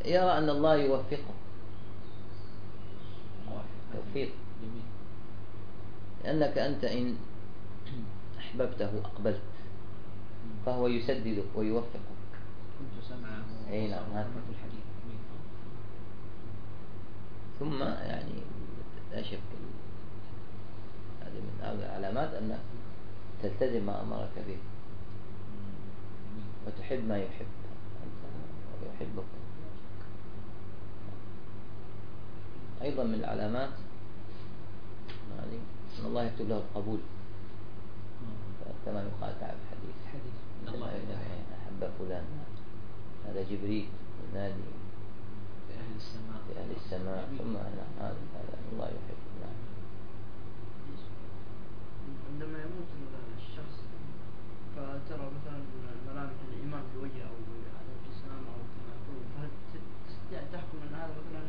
Speaker 1: يرى أن الله يوفقه. توفيق. لأنك أنت إن أحببته أقبلت. فهو يسددك ويوفقك.
Speaker 2: كنت سمعه
Speaker 1: أي نعم هذا.
Speaker 2: الحديث
Speaker 1: ثم يعني لا شك من العلامات أن تلتزم ما أمرك به. وتحب ما يحب. ويحبك. أيضا من العلامات يعني أن الله يكتب له القبول. كما يقال تعالى في الحديث. الله أحب فلان. هذا جبريل ينادي.
Speaker 2: في أهل السماء.
Speaker 1: في أهل السماء. ثم هذا هذا الله يحب نعم.
Speaker 7: عندما يموت الشخص فترى مثلا ملامح الإيمان في وجهه أو على الجسام أو كما يقول فهل تستطيع أن تحكم أن هذا مثلا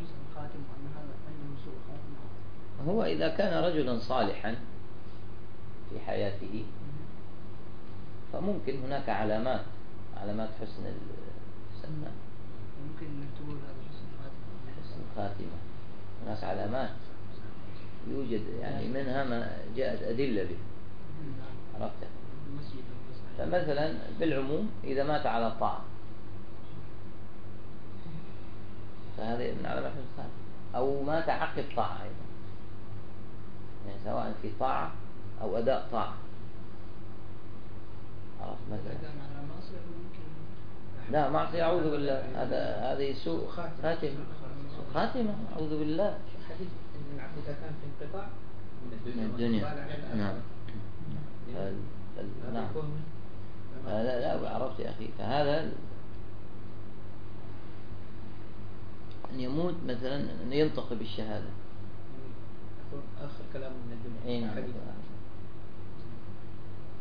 Speaker 7: حسن خاتم وأن هذا عنده سوء خاتم؟
Speaker 1: هو إذا كان رجلا صالحا في حياته فممكن هناك علامات علامات حسن السنة
Speaker 7: ممكن انك تقول هذا حسن خاتمة
Speaker 1: حسن خاتمة. هناك علامات. يوجد يعني منها ما جاءت أدلة به. عرفت؟ فمثلا بالعموم إذا مات على الطاعة. فهذه من علامات الخاتمة أو مات عقب طاعة أيضا. يعني سواء في طاعة أو أداء طاعة. عرفت مثلا؟ لا معصية أعوذ بالله. هذا هذه سوء خاتمة. سوء خاتمة. أعوذ بالله.
Speaker 2: العبد إذا كان في انقطاع
Speaker 1: من الدنيا نعم. نعم. لا لا عرفت يا أخي. فهذا أن يموت مثلا أن ينطق بالشهادة.
Speaker 2: آخر كلام من الدنيا
Speaker 1: نعم.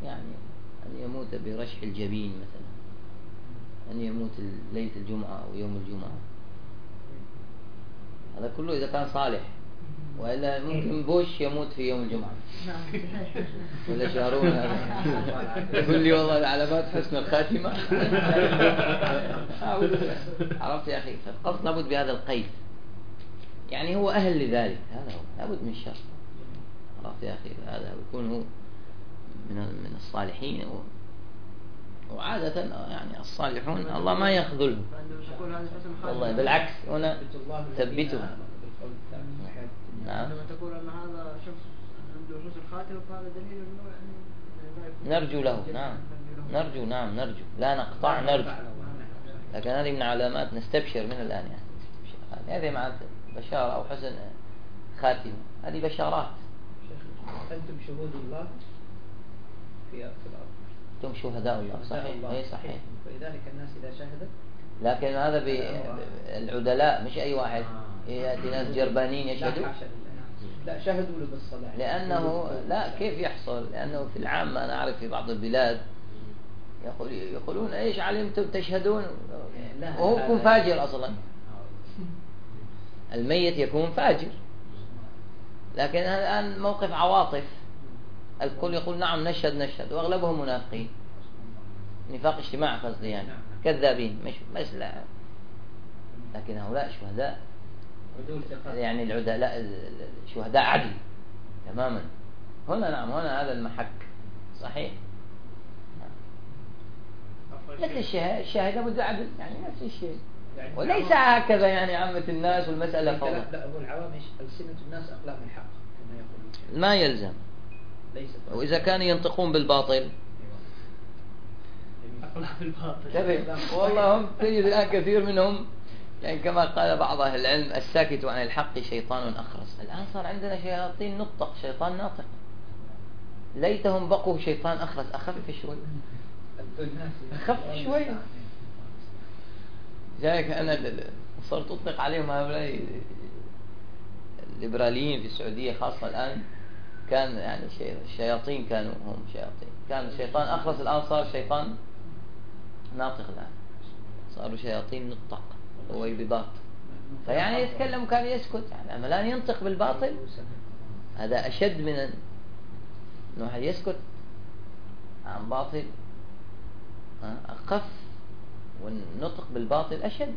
Speaker 1: يعني أن يموت برشح الجبين مثلا. أن يموت ليلة الجمعة أو يوم الجمعة. هذا كله إذا كان صالح. وإلا ممكن بوش يموت في يوم الجمعة. ولا شارون هذا. يقول لي والله العلامات حسن الخاتمة. عرفت يا أخي؟ فالقصد لابد بهذا القيد. يعني هو أهل لذلك. هذا هو. لابد من شر. عرفت يا أخي؟ هذا يكون هو من من الصالحين. وعادة يعني الصالحون الله ما يخذلهم والله بالعكس هنا ثبتهم.
Speaker 7: نعم. عندما تقول أن هذا شخص عنده حسن خاتمة فهذا دليل أنه
Speaker 1: يعني نرجو له نعم. نرجو نعم نرجو. لا نقطع نرجو. لكن هذه من علامات نستبشر من الآن يعني. هذه مع بشارة أو حسن خاتمة هذه بشارات.
Speaker 2: أنتم شهود الله في الأرض؟
Speaker 1: أنتم شهداء الله. صحيح. أي صحيح.
Speaker 2: فلذلك الناس إذا شهدت
Speaker 1: لكن هذا بالعدلاء مش أي واحد. يأتي ناس جربانين يشهدوا.
Speaker 2: لا شهدوا له بالصلاة.
Speaker 1: لأنه لا كيف يحصل؟ لأنه في العامة أنا أعرف في بعض البلاد يقول يقولون إيش علمتم؟ تشهدون؟ وهو يكون فاجر أصلا. الميت يكون فاجر. لكن الآن موقف عواطف. الكل يقول نعم نشهد نشهد. وأغلبهم منافقين. نفاق اجتماع قصدي يعني. كذابين. مش بس لا. لكن هؤلاء شهداء. يعني العدلاء شهداء عدل تماما. هنا نعم هنا هذا المحك. صحيح. لكن الشاهد لابد عدل. يعني نفس الشيء يعني وليس هكذا يعني عامة الناس والمسألة
Speaker 2: فوضى لا هو العوام ألسنة الناس أقلام الحق كما يقولون.
Speaker 1: ما يلزم.
Speaker 2: ليست
Speaker 1: وإذا كانوا ينطقون بالباطل والله هم تجد الآن كثير منهم يعني كما قال بعض أهل العلم الساكت عن الحق شيطان أخرس. الآن صار عندنا شياطين نطق شيطان ناطق. ليتهم بقوا شيطان أخرس. أخف شوي. أخف شوي. لذلك أنا صرت أطلق عليهم هؤلاء الليبراليين في السعودية خاصة الآن كان يعني الشياطين كانوا هم شياطين. كان الشيطان أخرس الآن صار شيطان ناطق الآن. صاروا شياطين نطق. ويبضات فيعني يتكلم وكان يسكت. يعني الآن ينطق بالباطل هذا أشد من هل يسكت عن باطل. أخف والنطق بالباطل أشد.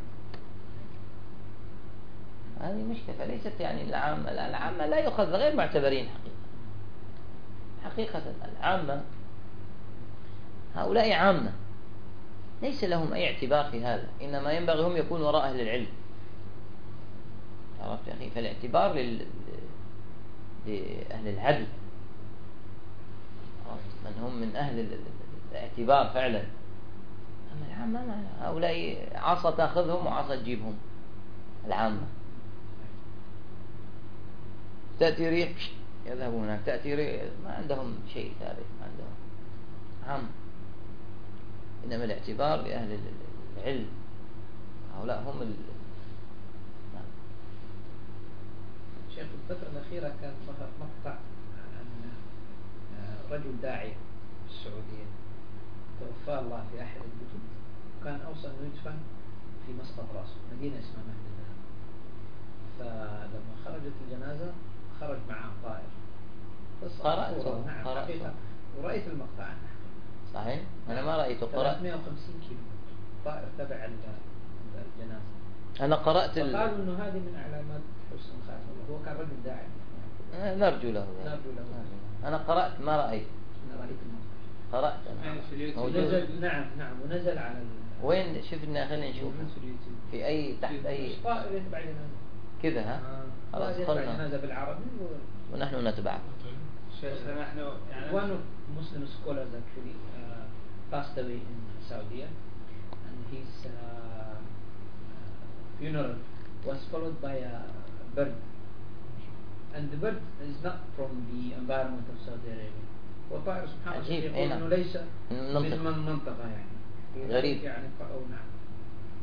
Speaker 1: هذه مشكلة. فليست يعني العامة. العامة لا يؤخذ غير معتبرين حقيقة. حقيقة العامة هؤلاء عامة. ليس لهم أي اعتبار في هذا. إنما ينبغي هم يكونوا وراء أهل العلم. عرفت يا أخي؟ فالاعتبار لل... لأهل العدل. من هم من أهل الاعتبار فعلا. أما العامة هؤلاء عصا تأخذهم وعصا تجيبهم. العامة. تأتي ريح يذهبون هناك. تأتي ريح ما عندهم شيء ثابت ما عندهم. عام. إنما الاعتبار لأهل العلم. هؤلاء هم ال...
Speaker 2: نعم. شيخ الفترة الأخيرة كان ظهر مقطع عن آه، رجل داعية في السعودية. توفاه الله في أحد الكتب كان أوصى أنه يدفن في مسقط رأسه مدينة اسمها مهد الذهب فلما خرجت الجنازة خرج معه طائر.
Speaker 1: قرأته
Speaker 2: نعم حقيقة. ورأيت المقطع
Speaker 1: صحيح؟ أنا ما رأيته. قرأت
Speaker 2: 350 كيلو. طائر تبع الجنازة.
Speaker 1: أنا قرأت
Speaker 2: ال... قالوا إنه هذه من علامات حسن الخاتمة هو كان رجل داعي
Speaker 1: آه، نرجو له.
Speaker 2: نرجو له.
Speaker 1: أنا قرأت ما رأيت.
Speaker 2: أنا رأيت
Speaker 1: قرأت.
Speaker 2: أنا ونزل نعم نعم. ونزل على ال...
Speaker 1: وين؟ شفنا خلينا نشوف في أي تحت أي
Speaker 2: طائر يتبع جنازة
Speaker 1: كذا ها؟ آه.
Speaker 2: خلاص قلنا جنازة بالعربي و...
Speaker 1: ونحن نتبعه.
Speaker 4: شيخ نحن
Speaker 2: يعني scholars actually uh, passed away in Saudi and his uh, uh, funeral was followed by a bird and the bird is not from the environment of Saudi Arabia. وطائر سبحان الله يقول انه ليس من المنطقة يعني.
Speaker 1: غريب.
Speaker 2: يعني نعم.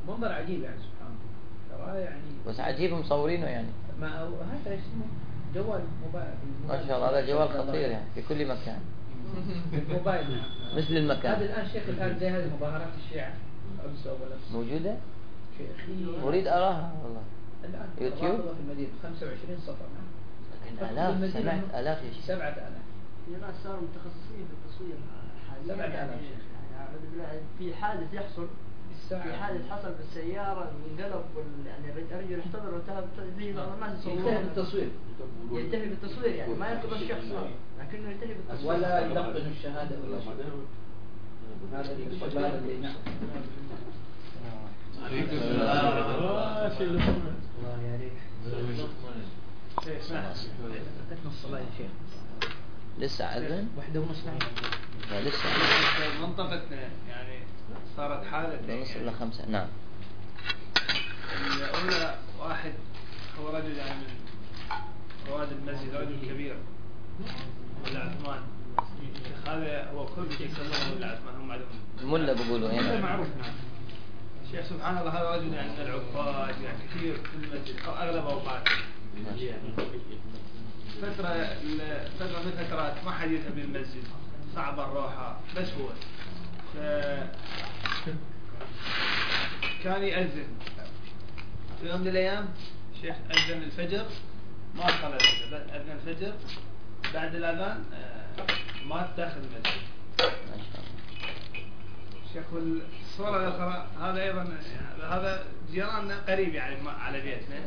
Speaker 2: منظر عجيب يعني سبحان الله. ترى يعني
Speaker 1: بس عجيب مصورينه يعني.
Speaker 2: ما هذا اسمه جوال موبايل
Speaker 1: ما شاء الله هذا جوال خطير يعني في كل مكان.
Speaker 2: الموبايل
Speaker 1: مثل المكان.
Speaker 2: هذا الآن شيخ الآن زي هذه مظاهرات الشيعة. أمس أول أمس
Speaker 1: موجودة؟
Speaker 2: شيخي
Speaker 1: أريد أراها والله.
Speaker 2: الآن
Speaker 1: يوتيوب؟
Speaker 2: في المدينة. 25 صفحة.
Speaker 1: لكن آلاف سمعت آلاف يا شيخ.
Speaker 2: سبعة آلاف.
Speaker 7: في ناس صاروا متخصصين في التصوير حاليا
Speaker 2: سبعة آلاف.
Speaker 7: يعني في حادث يحصل في حادث حصل بالسيارة انقلب يعني الرجل احتضر وانتهى زي بعض الناس
Speaker 2: ينتهي بالتصوير.
Speaker 7: ينتهي بالتصوير يعني ما ينقذ الشخص لكنه ينتهي بالتصوير.
Speaker 2: ولا يلقن الشهادة ولا شيء. هذا الشباب اللي نعم الله يا ريت الصلاة يا شيخ.
Speaker 1: لسه أذن؟
Speaker 2: واحدة ونص
Speaker 1: لا لسه.
Speaker 4: منطقتنا يعني صارت حالة
Speaker 1: ونص إلى خمسة. نعم.
Speaker 4: الأولى واحد هو رجل يعني من رواد المسجد رجل كبير. ولا عثمان؟ هذا هو كل شيء يسمونه ولا عثمان؟ هم عندهم
Speaker 1: ملا بقولوا هنا.
Speaker 2: معروف نعم.
Speaker 4: شيخ سبحان الله هذا رجل يعني من العباد يعني كثير في المسجد أو أغلب أوقاته. فترة فترة من الفترات ما حد يذهب للمسجد صعب الروحة بس هو. ف... كان يأذن. في يوم من الأيام شيخ أذن الفجر. ما صلى أذن الفجر. بعد الأذان آه، مات داخل المسجد. شيخ الصورة الأخرى هذا أيضا هذا جيراننا قريب يعني على بيتنا.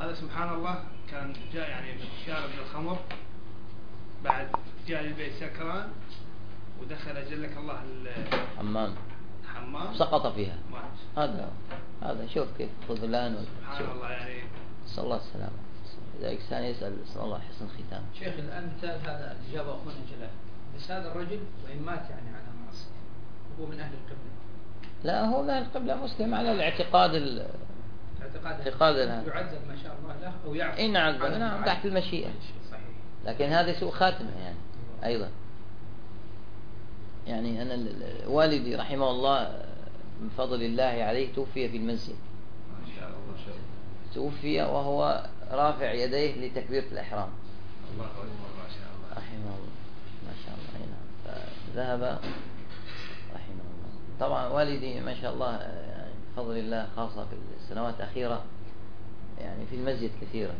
Speaker 4: هذا سبحان الله كان جاء يعني شارب من الخمر بعد جاء البيت سكران ودخل أجلك الله
Speaker 1: الحمام
Speaker 4: حمام.
Speaker 1: سقط فيها.
Speaker 4: مات
Speaker 1: هذا هذا شوف كيف خذلان
Speaker 4: سبحان الله يعني.
Speaker 1: نسأل الله السلامة لذلك الإنسان يسأل نسأل الله حسن الختام
Speaker 2: شيخ الآن مثال هذا جاب أخونا جلال. بس هذا الرجل وإن مات يعني على معصية هو من أهل القبلة.
Speaker 1: لا هو من أهل القبلة مسلم على الاعتقاد
Speaker 2: اعتقاد
Speaker 1: اعتقاد
Speaker 2: يعذب ما شاء الله له أو يعفو.
Speaker 1: إن عذب نعم تحت المشيئة.
Speaker 2: صحيح.
Speaker 1: لكن هذا سوء خاتمة يعني أيضا. يعني أنا والدي رحمه الله من فضل الله عليه توفي في المسجد.
Speaker 4: ما شاء الله
Speaker 1: توفي وهو رافع يديه لتكبيرة الإحرام.
Speaker 4: الله أكبر ما شاء الله.
Speaker 1: رحمه الله. ما شاء الله نعم. فذهب رحمه الله. طبعا والدي ما شاء الله بفضل الله خاصة في السنوات الأخيرة يعني في المسجد كثيرا.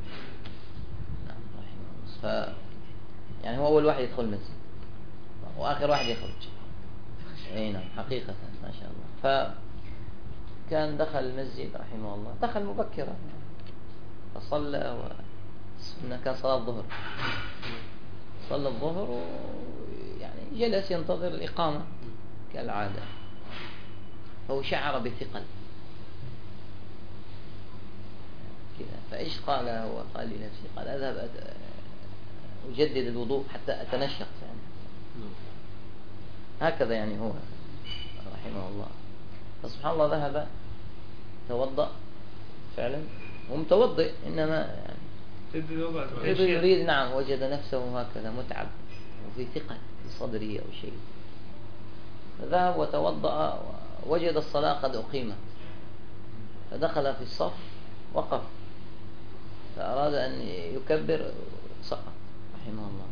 Speaker 1: نعم ف يعني هو أول واحد يدخل المسجد وآخر واحد يخرج. أي نعم حقيقة ما شاء الله. فكان دخل المسجد رحمه الله. دخل مبكرا. فصلى و كان صلاة الظهر. صلى الظهر ويعني جلس ينتظر الإقامة كالعادة. فهو شعر بثقل. كذا. فإيش قال هو؟ قال لنفسه قال أذهب أجدد الوضوء حتى أتنشط يعني. هكذا يعني هو رحمه الله. فسبحان الله ذهب توضأ فعلا ومتوضئ إنما يعني يريد نعم وجد نفسه هكذا متعب وفي ثقل في صدره أو شيء. فذهب وتوضأ وجد الصلاة قد أقيمت. فدخل في الصف وقف. فأراد أن يكبر سقط. رحمه الله.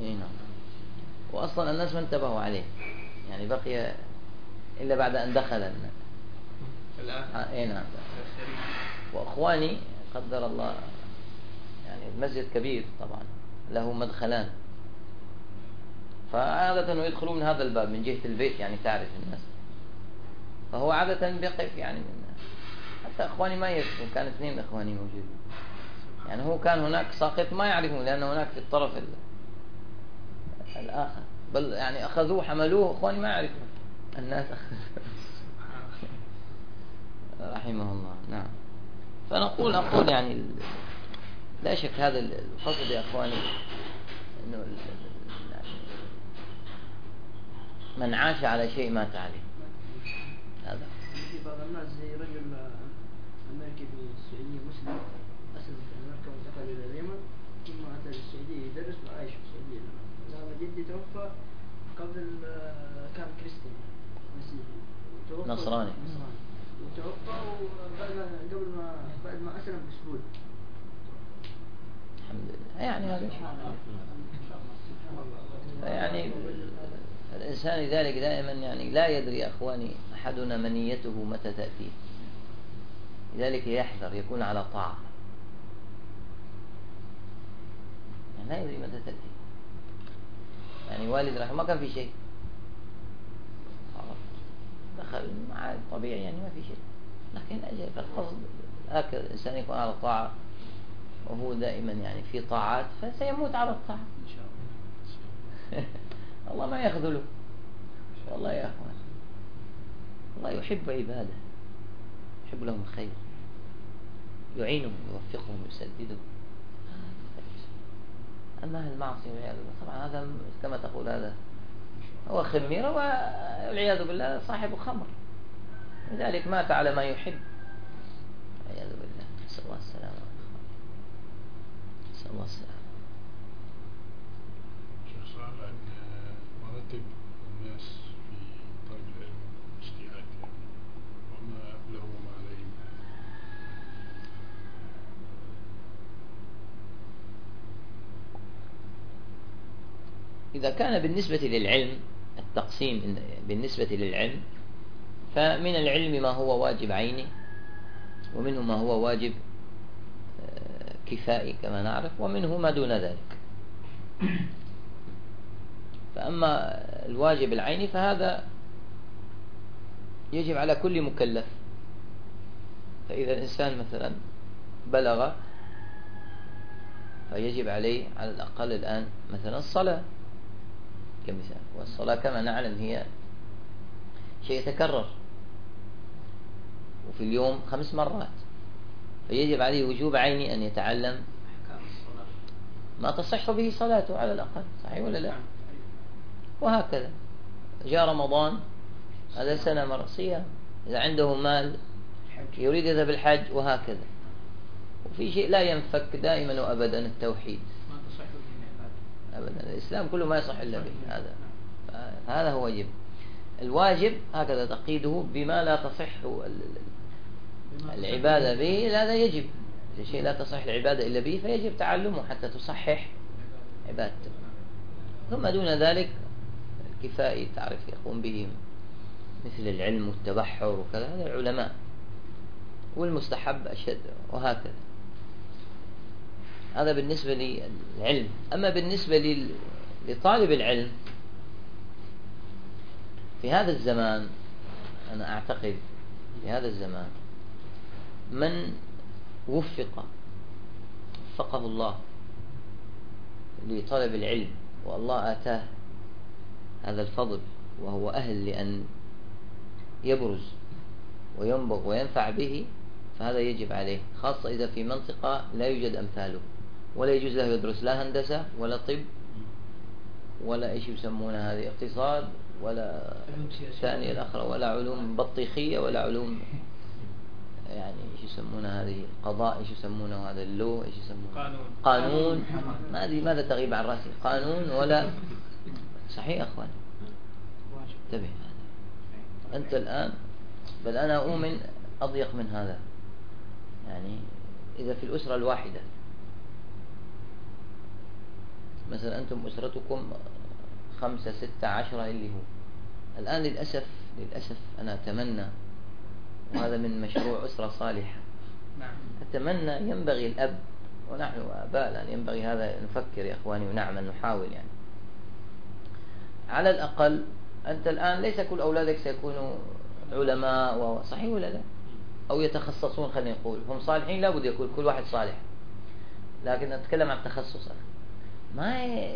Speaker 1: إي نعم. وأصلا الناس ما انتبهوا عليه. يعني بقي إلا بعد أن دخل الآن؟ إي نعم. وأخواني قدر الله يعني المسجد كبير طبعا له مدخلان. فعادة يدخلون من هذا الباب من جهة البيت يعني تعرف الناس. فهو عادة بيقف يعني من حتى إخواني ما يعرفون كان اثنين إخواني موجودين. يعني هو كان هناك ساقط ما يعرفون لأن هناك في الطرف الآخر. بل يعني أخذوه حملوه أخواني ما يعرفون الناس رحمه الله. نعم. فنقول نقول يعني لا شك هذا الفصل يا أخواني إنه يعني من عاش على شيء مات عليه. هذا.
Speaker 7: في بعض الناس زي رجل أمريكي في السعودية مسلم. إلى اليمن ثم أتى للسعوديه يدرس وعايش في السعودية. لما جدي توفى قبل كان كريستيان مسيحي.
Speaker 1: نصراني.
Speaker 7: نصراني. وتوفى وبعد قبل ما بعد ما أسلم بأسبوع.
Speaker 1: الحمد لله. يعني هذا يعني الإنسان لذلك دائما يعني لا يدري أخواني أحدنا منيته متى تأتي. لذلك يحذر يكون على طاعة يعني لا يدري متى تأتي يعني والد رحمه ما كان في شيء. دخل مع طبيعي يعني ما في شيء. لكن أجل فالقصد هكذا الإنسان يكون على طاعة وهو دائما يعني في طاعات فسيموت على الطاعة. إن شاء الله. الله ما يخذله. والله يا أخوان. الله يحب عباده. يحب لهم الخير. يعينهم يوفقهم يسددهم. أما المعصية والعياذ بالله. طبعا هذا كما تقول هذا هو خميرة والعياذ بالله صاحب خمر. لذلك مات على ما يحب. والعياذ بالله. نسأل الله السلامة. نسأل الله السلامة.
Speaker 6: شيخ سؤال عن مراتب الناس في طلب العلم والاجتهاد يعني وما له وما عليهم
Speaker 1: إذا كان بالنسبة للعلم التقسيم بالنسبة للعلم فمن العلم ما هو واجب عيني ومنه ما هو واجب كفائي كما نعرف ومنه ما دون ذلك. فأما الواجب العيني فهذا يجب على كل مكلف. فإذا الإنسان مثلا بلغ فيجب عليه على الأقل الآن مثلا الصلاة. كمثال. والصلاة كما نعلم هي شيء يتكرر. وفي اليوم خمس مرات. فيجب عليه وجوب عيني أن يتعلم ما تصح به صلاته على الأقل. صحيح ولا لا؟ وهكذا. جاء رمضان هذا سنة مرة صيام إذا عنده مال يريد يذهب الحج وهكذا. وفي شيء لا ينفك دائما وأبدا التوحيد. أبدا. الإسلام كله ما يصح إلا به. هذا. هذا هو واجب. الواجب هكذا تقيده بما لا تصح العبادة به هذا يجب. شيء لا تصح العبادة إلا به فيجب تعلمه حتى تصحح عبادته. ثم دون ذلك الكفائي تعرف يقوم به مثل العلم والتبحر وكذا. هذا العلماء والمستحب أشد وهكذا. هذا بالنسبة للعلم. أما بالنسبة لطالب العلم في هذا الزمان أنا أعتقد في هذا الزمان من وفق وفقه الله لطلب العلم والله آتاه هذا الفضل وهو أهل لأن يبرز وينبغ وينفع به فهذا يجب عليه خاصة إذا في منطقة لا يوجد أمثاله. ولا يجوز له يدرس لا هندسة ولا طب ولا إيش يسمونه هذه اقتصاد ولا ثانية الأخرى ولا علوم بطيخية ولا علوم يعني إيش يسمونه هذه قضاء إيش يسمونه هذا اللو إيش يسمونه؟
Speaker 4: قانون.
Speaker 1: قانون. ما أدري ماذا تغيب عن رأسي. قانون ولا صحيح أخوان؟ انتبه. أنت الآن بل أنا أؤمن أضيق من هذا. يعني إذا في الأسرة الواحدة مثلا أنتم أسرتكم خمسة ستة عشرة اللي هو. الآن للأسف للأسف أنا أتمنى وهذا من مشروع أسرة صالحة.
Speaker 4: نعم.
Speaker 1: أتمنى ينبغي الأب ونحن آباء الآن ينبغي هذا نفكر يا إخواني ونعمل نحاول يعني. على الأقل أنت الآن ليس كل أولادك سيكونوا علماء صحيح ولا لا؟ أو يتخصصون خلينا نقول. هم صالحين لابد يكون كل واحد صالح. لكن أتكلم عن التخصص أنا. ما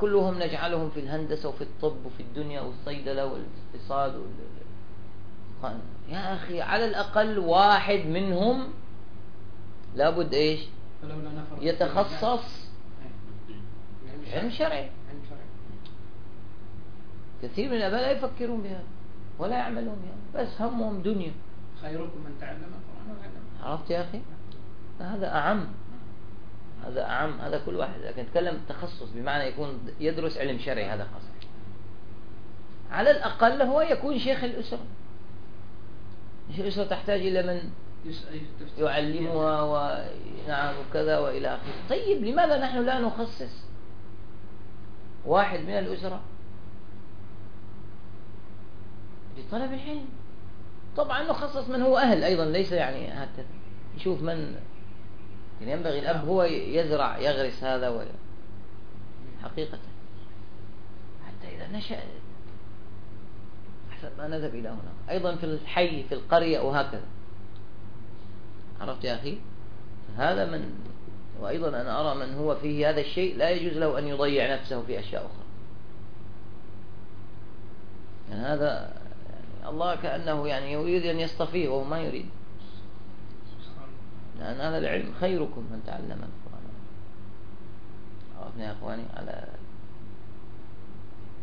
Speaker 1: كلهم نجعلهم في الهندسة وفي الطب وفي الدنيا والصيدلة والاقتصاد وال... يا أخي على الأقل واحد منهم لابد إيش؟ يتخصص. علم شرعي. كثير من الآباء لا يفكرون بها ولا يعملون بها بس همهم دنيا.
Speaker 2: خيركم من تعلم القرآن وعلم
Speaker 1: عرفت يا أخي؟ هذا أعم. هذا أعم هذا كل واحد. لكن نتكلم تخصص بمعنى يكون يدرس علم شرعي هذا قصدي على الأقل هو يكون شيخ الأسرة. الأسرة تحتاج إلى من يعلمها ونعم وكذا وإلى آخره. طيب لماذا نحن لا نخصص واحد من الأسرة؟ لطلب العلم. طبعا نخصص من هو أهل أيضا ليس يعني هكذا يشوف من يعني ينبغي الأب هو يزرع يغرس هذا و... حقيقة. حتى إذا نشأ أحسن ما نذهب إلى هنا. أيضا في الحي في القرية وهكذا. عرفت يا أخي؟ هذا من وأيضا أنا أرى من هو فيه هذا الشيء لا يجوز له أن يضيع نفسه في أشياء أخرى. يعني هذا يعني الله كأنه يعني يريد أن يصطفيه وهو ما يريد. لأن هذا العلم خيركم من تعلم القرآن. عرفنا يا أخواني على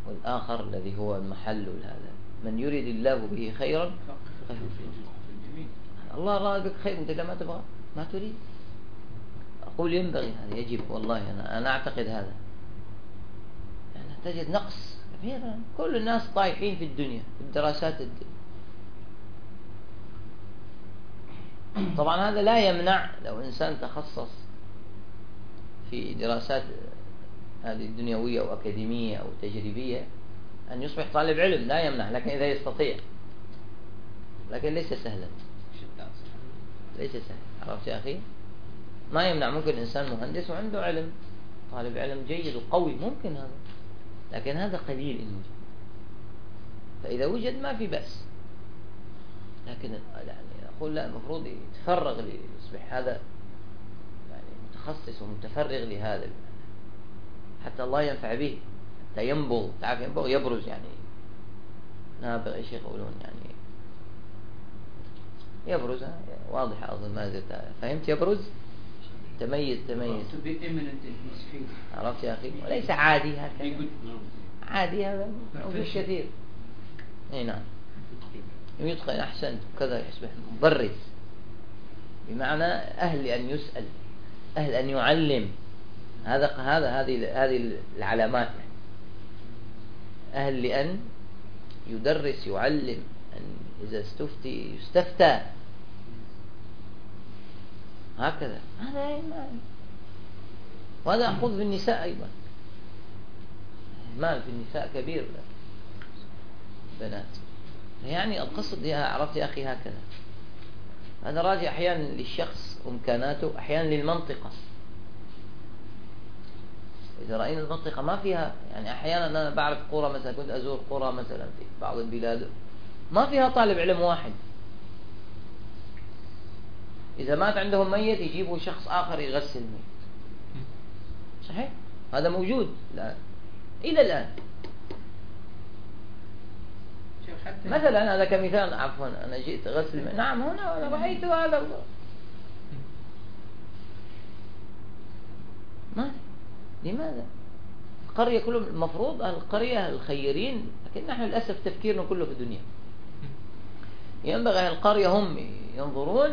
Speaker 1: والآخر الذي هو المحل هذا من يريد الله به خيرا الله راد بك خير أنت ما تبغى. ما تريد. أقول ينبغي هذا يجب والله. أنا, أنا أعتقد هذا. يعني تجد نقص كل الناس طايحين في الدنيا في الدراسات الدنيا طبعا هذا لا يمنع لو إنسان تخصص في دراسات هذه الدنيوية أو أكاديمية أو تجريبية أن يصبح طالب علم لا يمنع لكن إذا يستطيع. لكن ليس سهلا. ليس سهل عرفت يا أخي؟ ما يمنع ممكن إنسان مهندس وعنده علم طالب علم جيد وقوي ممكن هذا. لكن هذا قليل إن وجد فإذا وجد ما في بأس. لكن أقول لا المفروض يتفرغ ليصبح هذا يعني متخصص ومتفرغ لهذا حتى الله ينفع به حتى ينبغ. تعرف ينبغ؟ يبرز يعني. نابغ إيش يقولون يعني يبرز. واضحة أظن ما زلت. فهمت؟ يبرز؟ تميز تميز. عرفت يا أخي؟ وليس عادي هكذا. عادي هذا موجود كثير أي نعم. يتقن أحسنت كذا يصبح مبرز بمعنى أهل أن يسأل أهل أن يعلم. هذا هذا هذه هذه العلامات. أهل لأن يدرس يعلم أن إذا استفتي يستفتى. هكذا. هذا إيمان. وهذا أخذ بالنساء أيضا. مال في النساء كبير. بنات. يعني القصد يا عرفت يا أخي هكذا. هذا راجع أحيانا للشخص وإمكاناته أحيانا للمنطقة. إذا رأينا المنطقة ما فيها يعني أحيانا أنا بعرف قرى مثلا كنت أزور قرى مثلا في بعض البلاد ما فيها طالب علم واحد. إذا مات عندهم ميت يجيبوا شخص آخر يغسل الميت. صحيح؟ هذا موجود الآن إلى الآن. مثلا هذا كمثال عفوا أنا جئت أغسل نعم هنا أنا رأيت هذا. ما؟ لماذا؟ القرية كلهم المفروض القرية الخيرين لكن نحن للأسف تفكيرنا كله في الدنيا. ينبغي أهل القرية هم ينظرون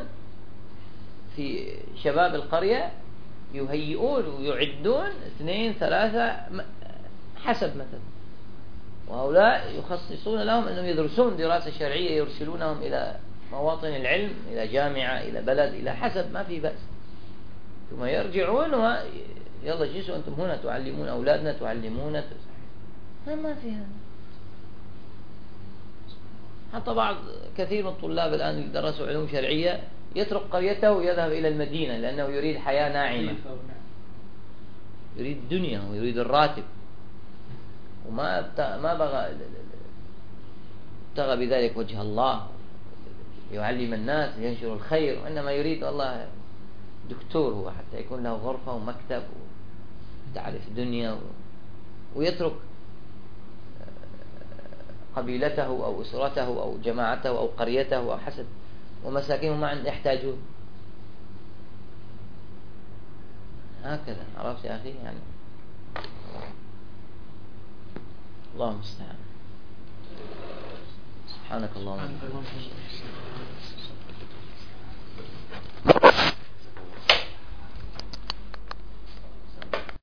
Speaker 1: في شباب القرية يهيئون ويعدون اثنين ثلاثة حسب مثلا. وهؤلاء يخصصون لهم أنهم يدرسون دراسة شرعية يرسلونهم إلى مواطن العلم إلى جامعة إلى بلد إلى حسب ما في بأس. ثم يرجعون يلا جلسوا أنتم هنا تعلمون أولادنا تعلمون. ما في هذا. حتى بعض كثير من الطلاب الآن اللي درسوا علوم شرعية يترك قريته ويذهب إلى المدينة لأنه يريد حياة ناعمة. يريد الدنيا ويريد الراتب. وما ما بغى ابتغى بذلك وجه الله. يعلم الناس ينشر الخير وإنما يريد الله دكتور هو حتى يكون له غرفة ومكتب تعرف دنيا ويترك قبيلته أو أسرته أو جماعته أو قريته أو حسب ومساكنهم ما عند يحتاجون. هكذا عرفت يا أخي؟ يعني الله المستعان سبحانك اللهم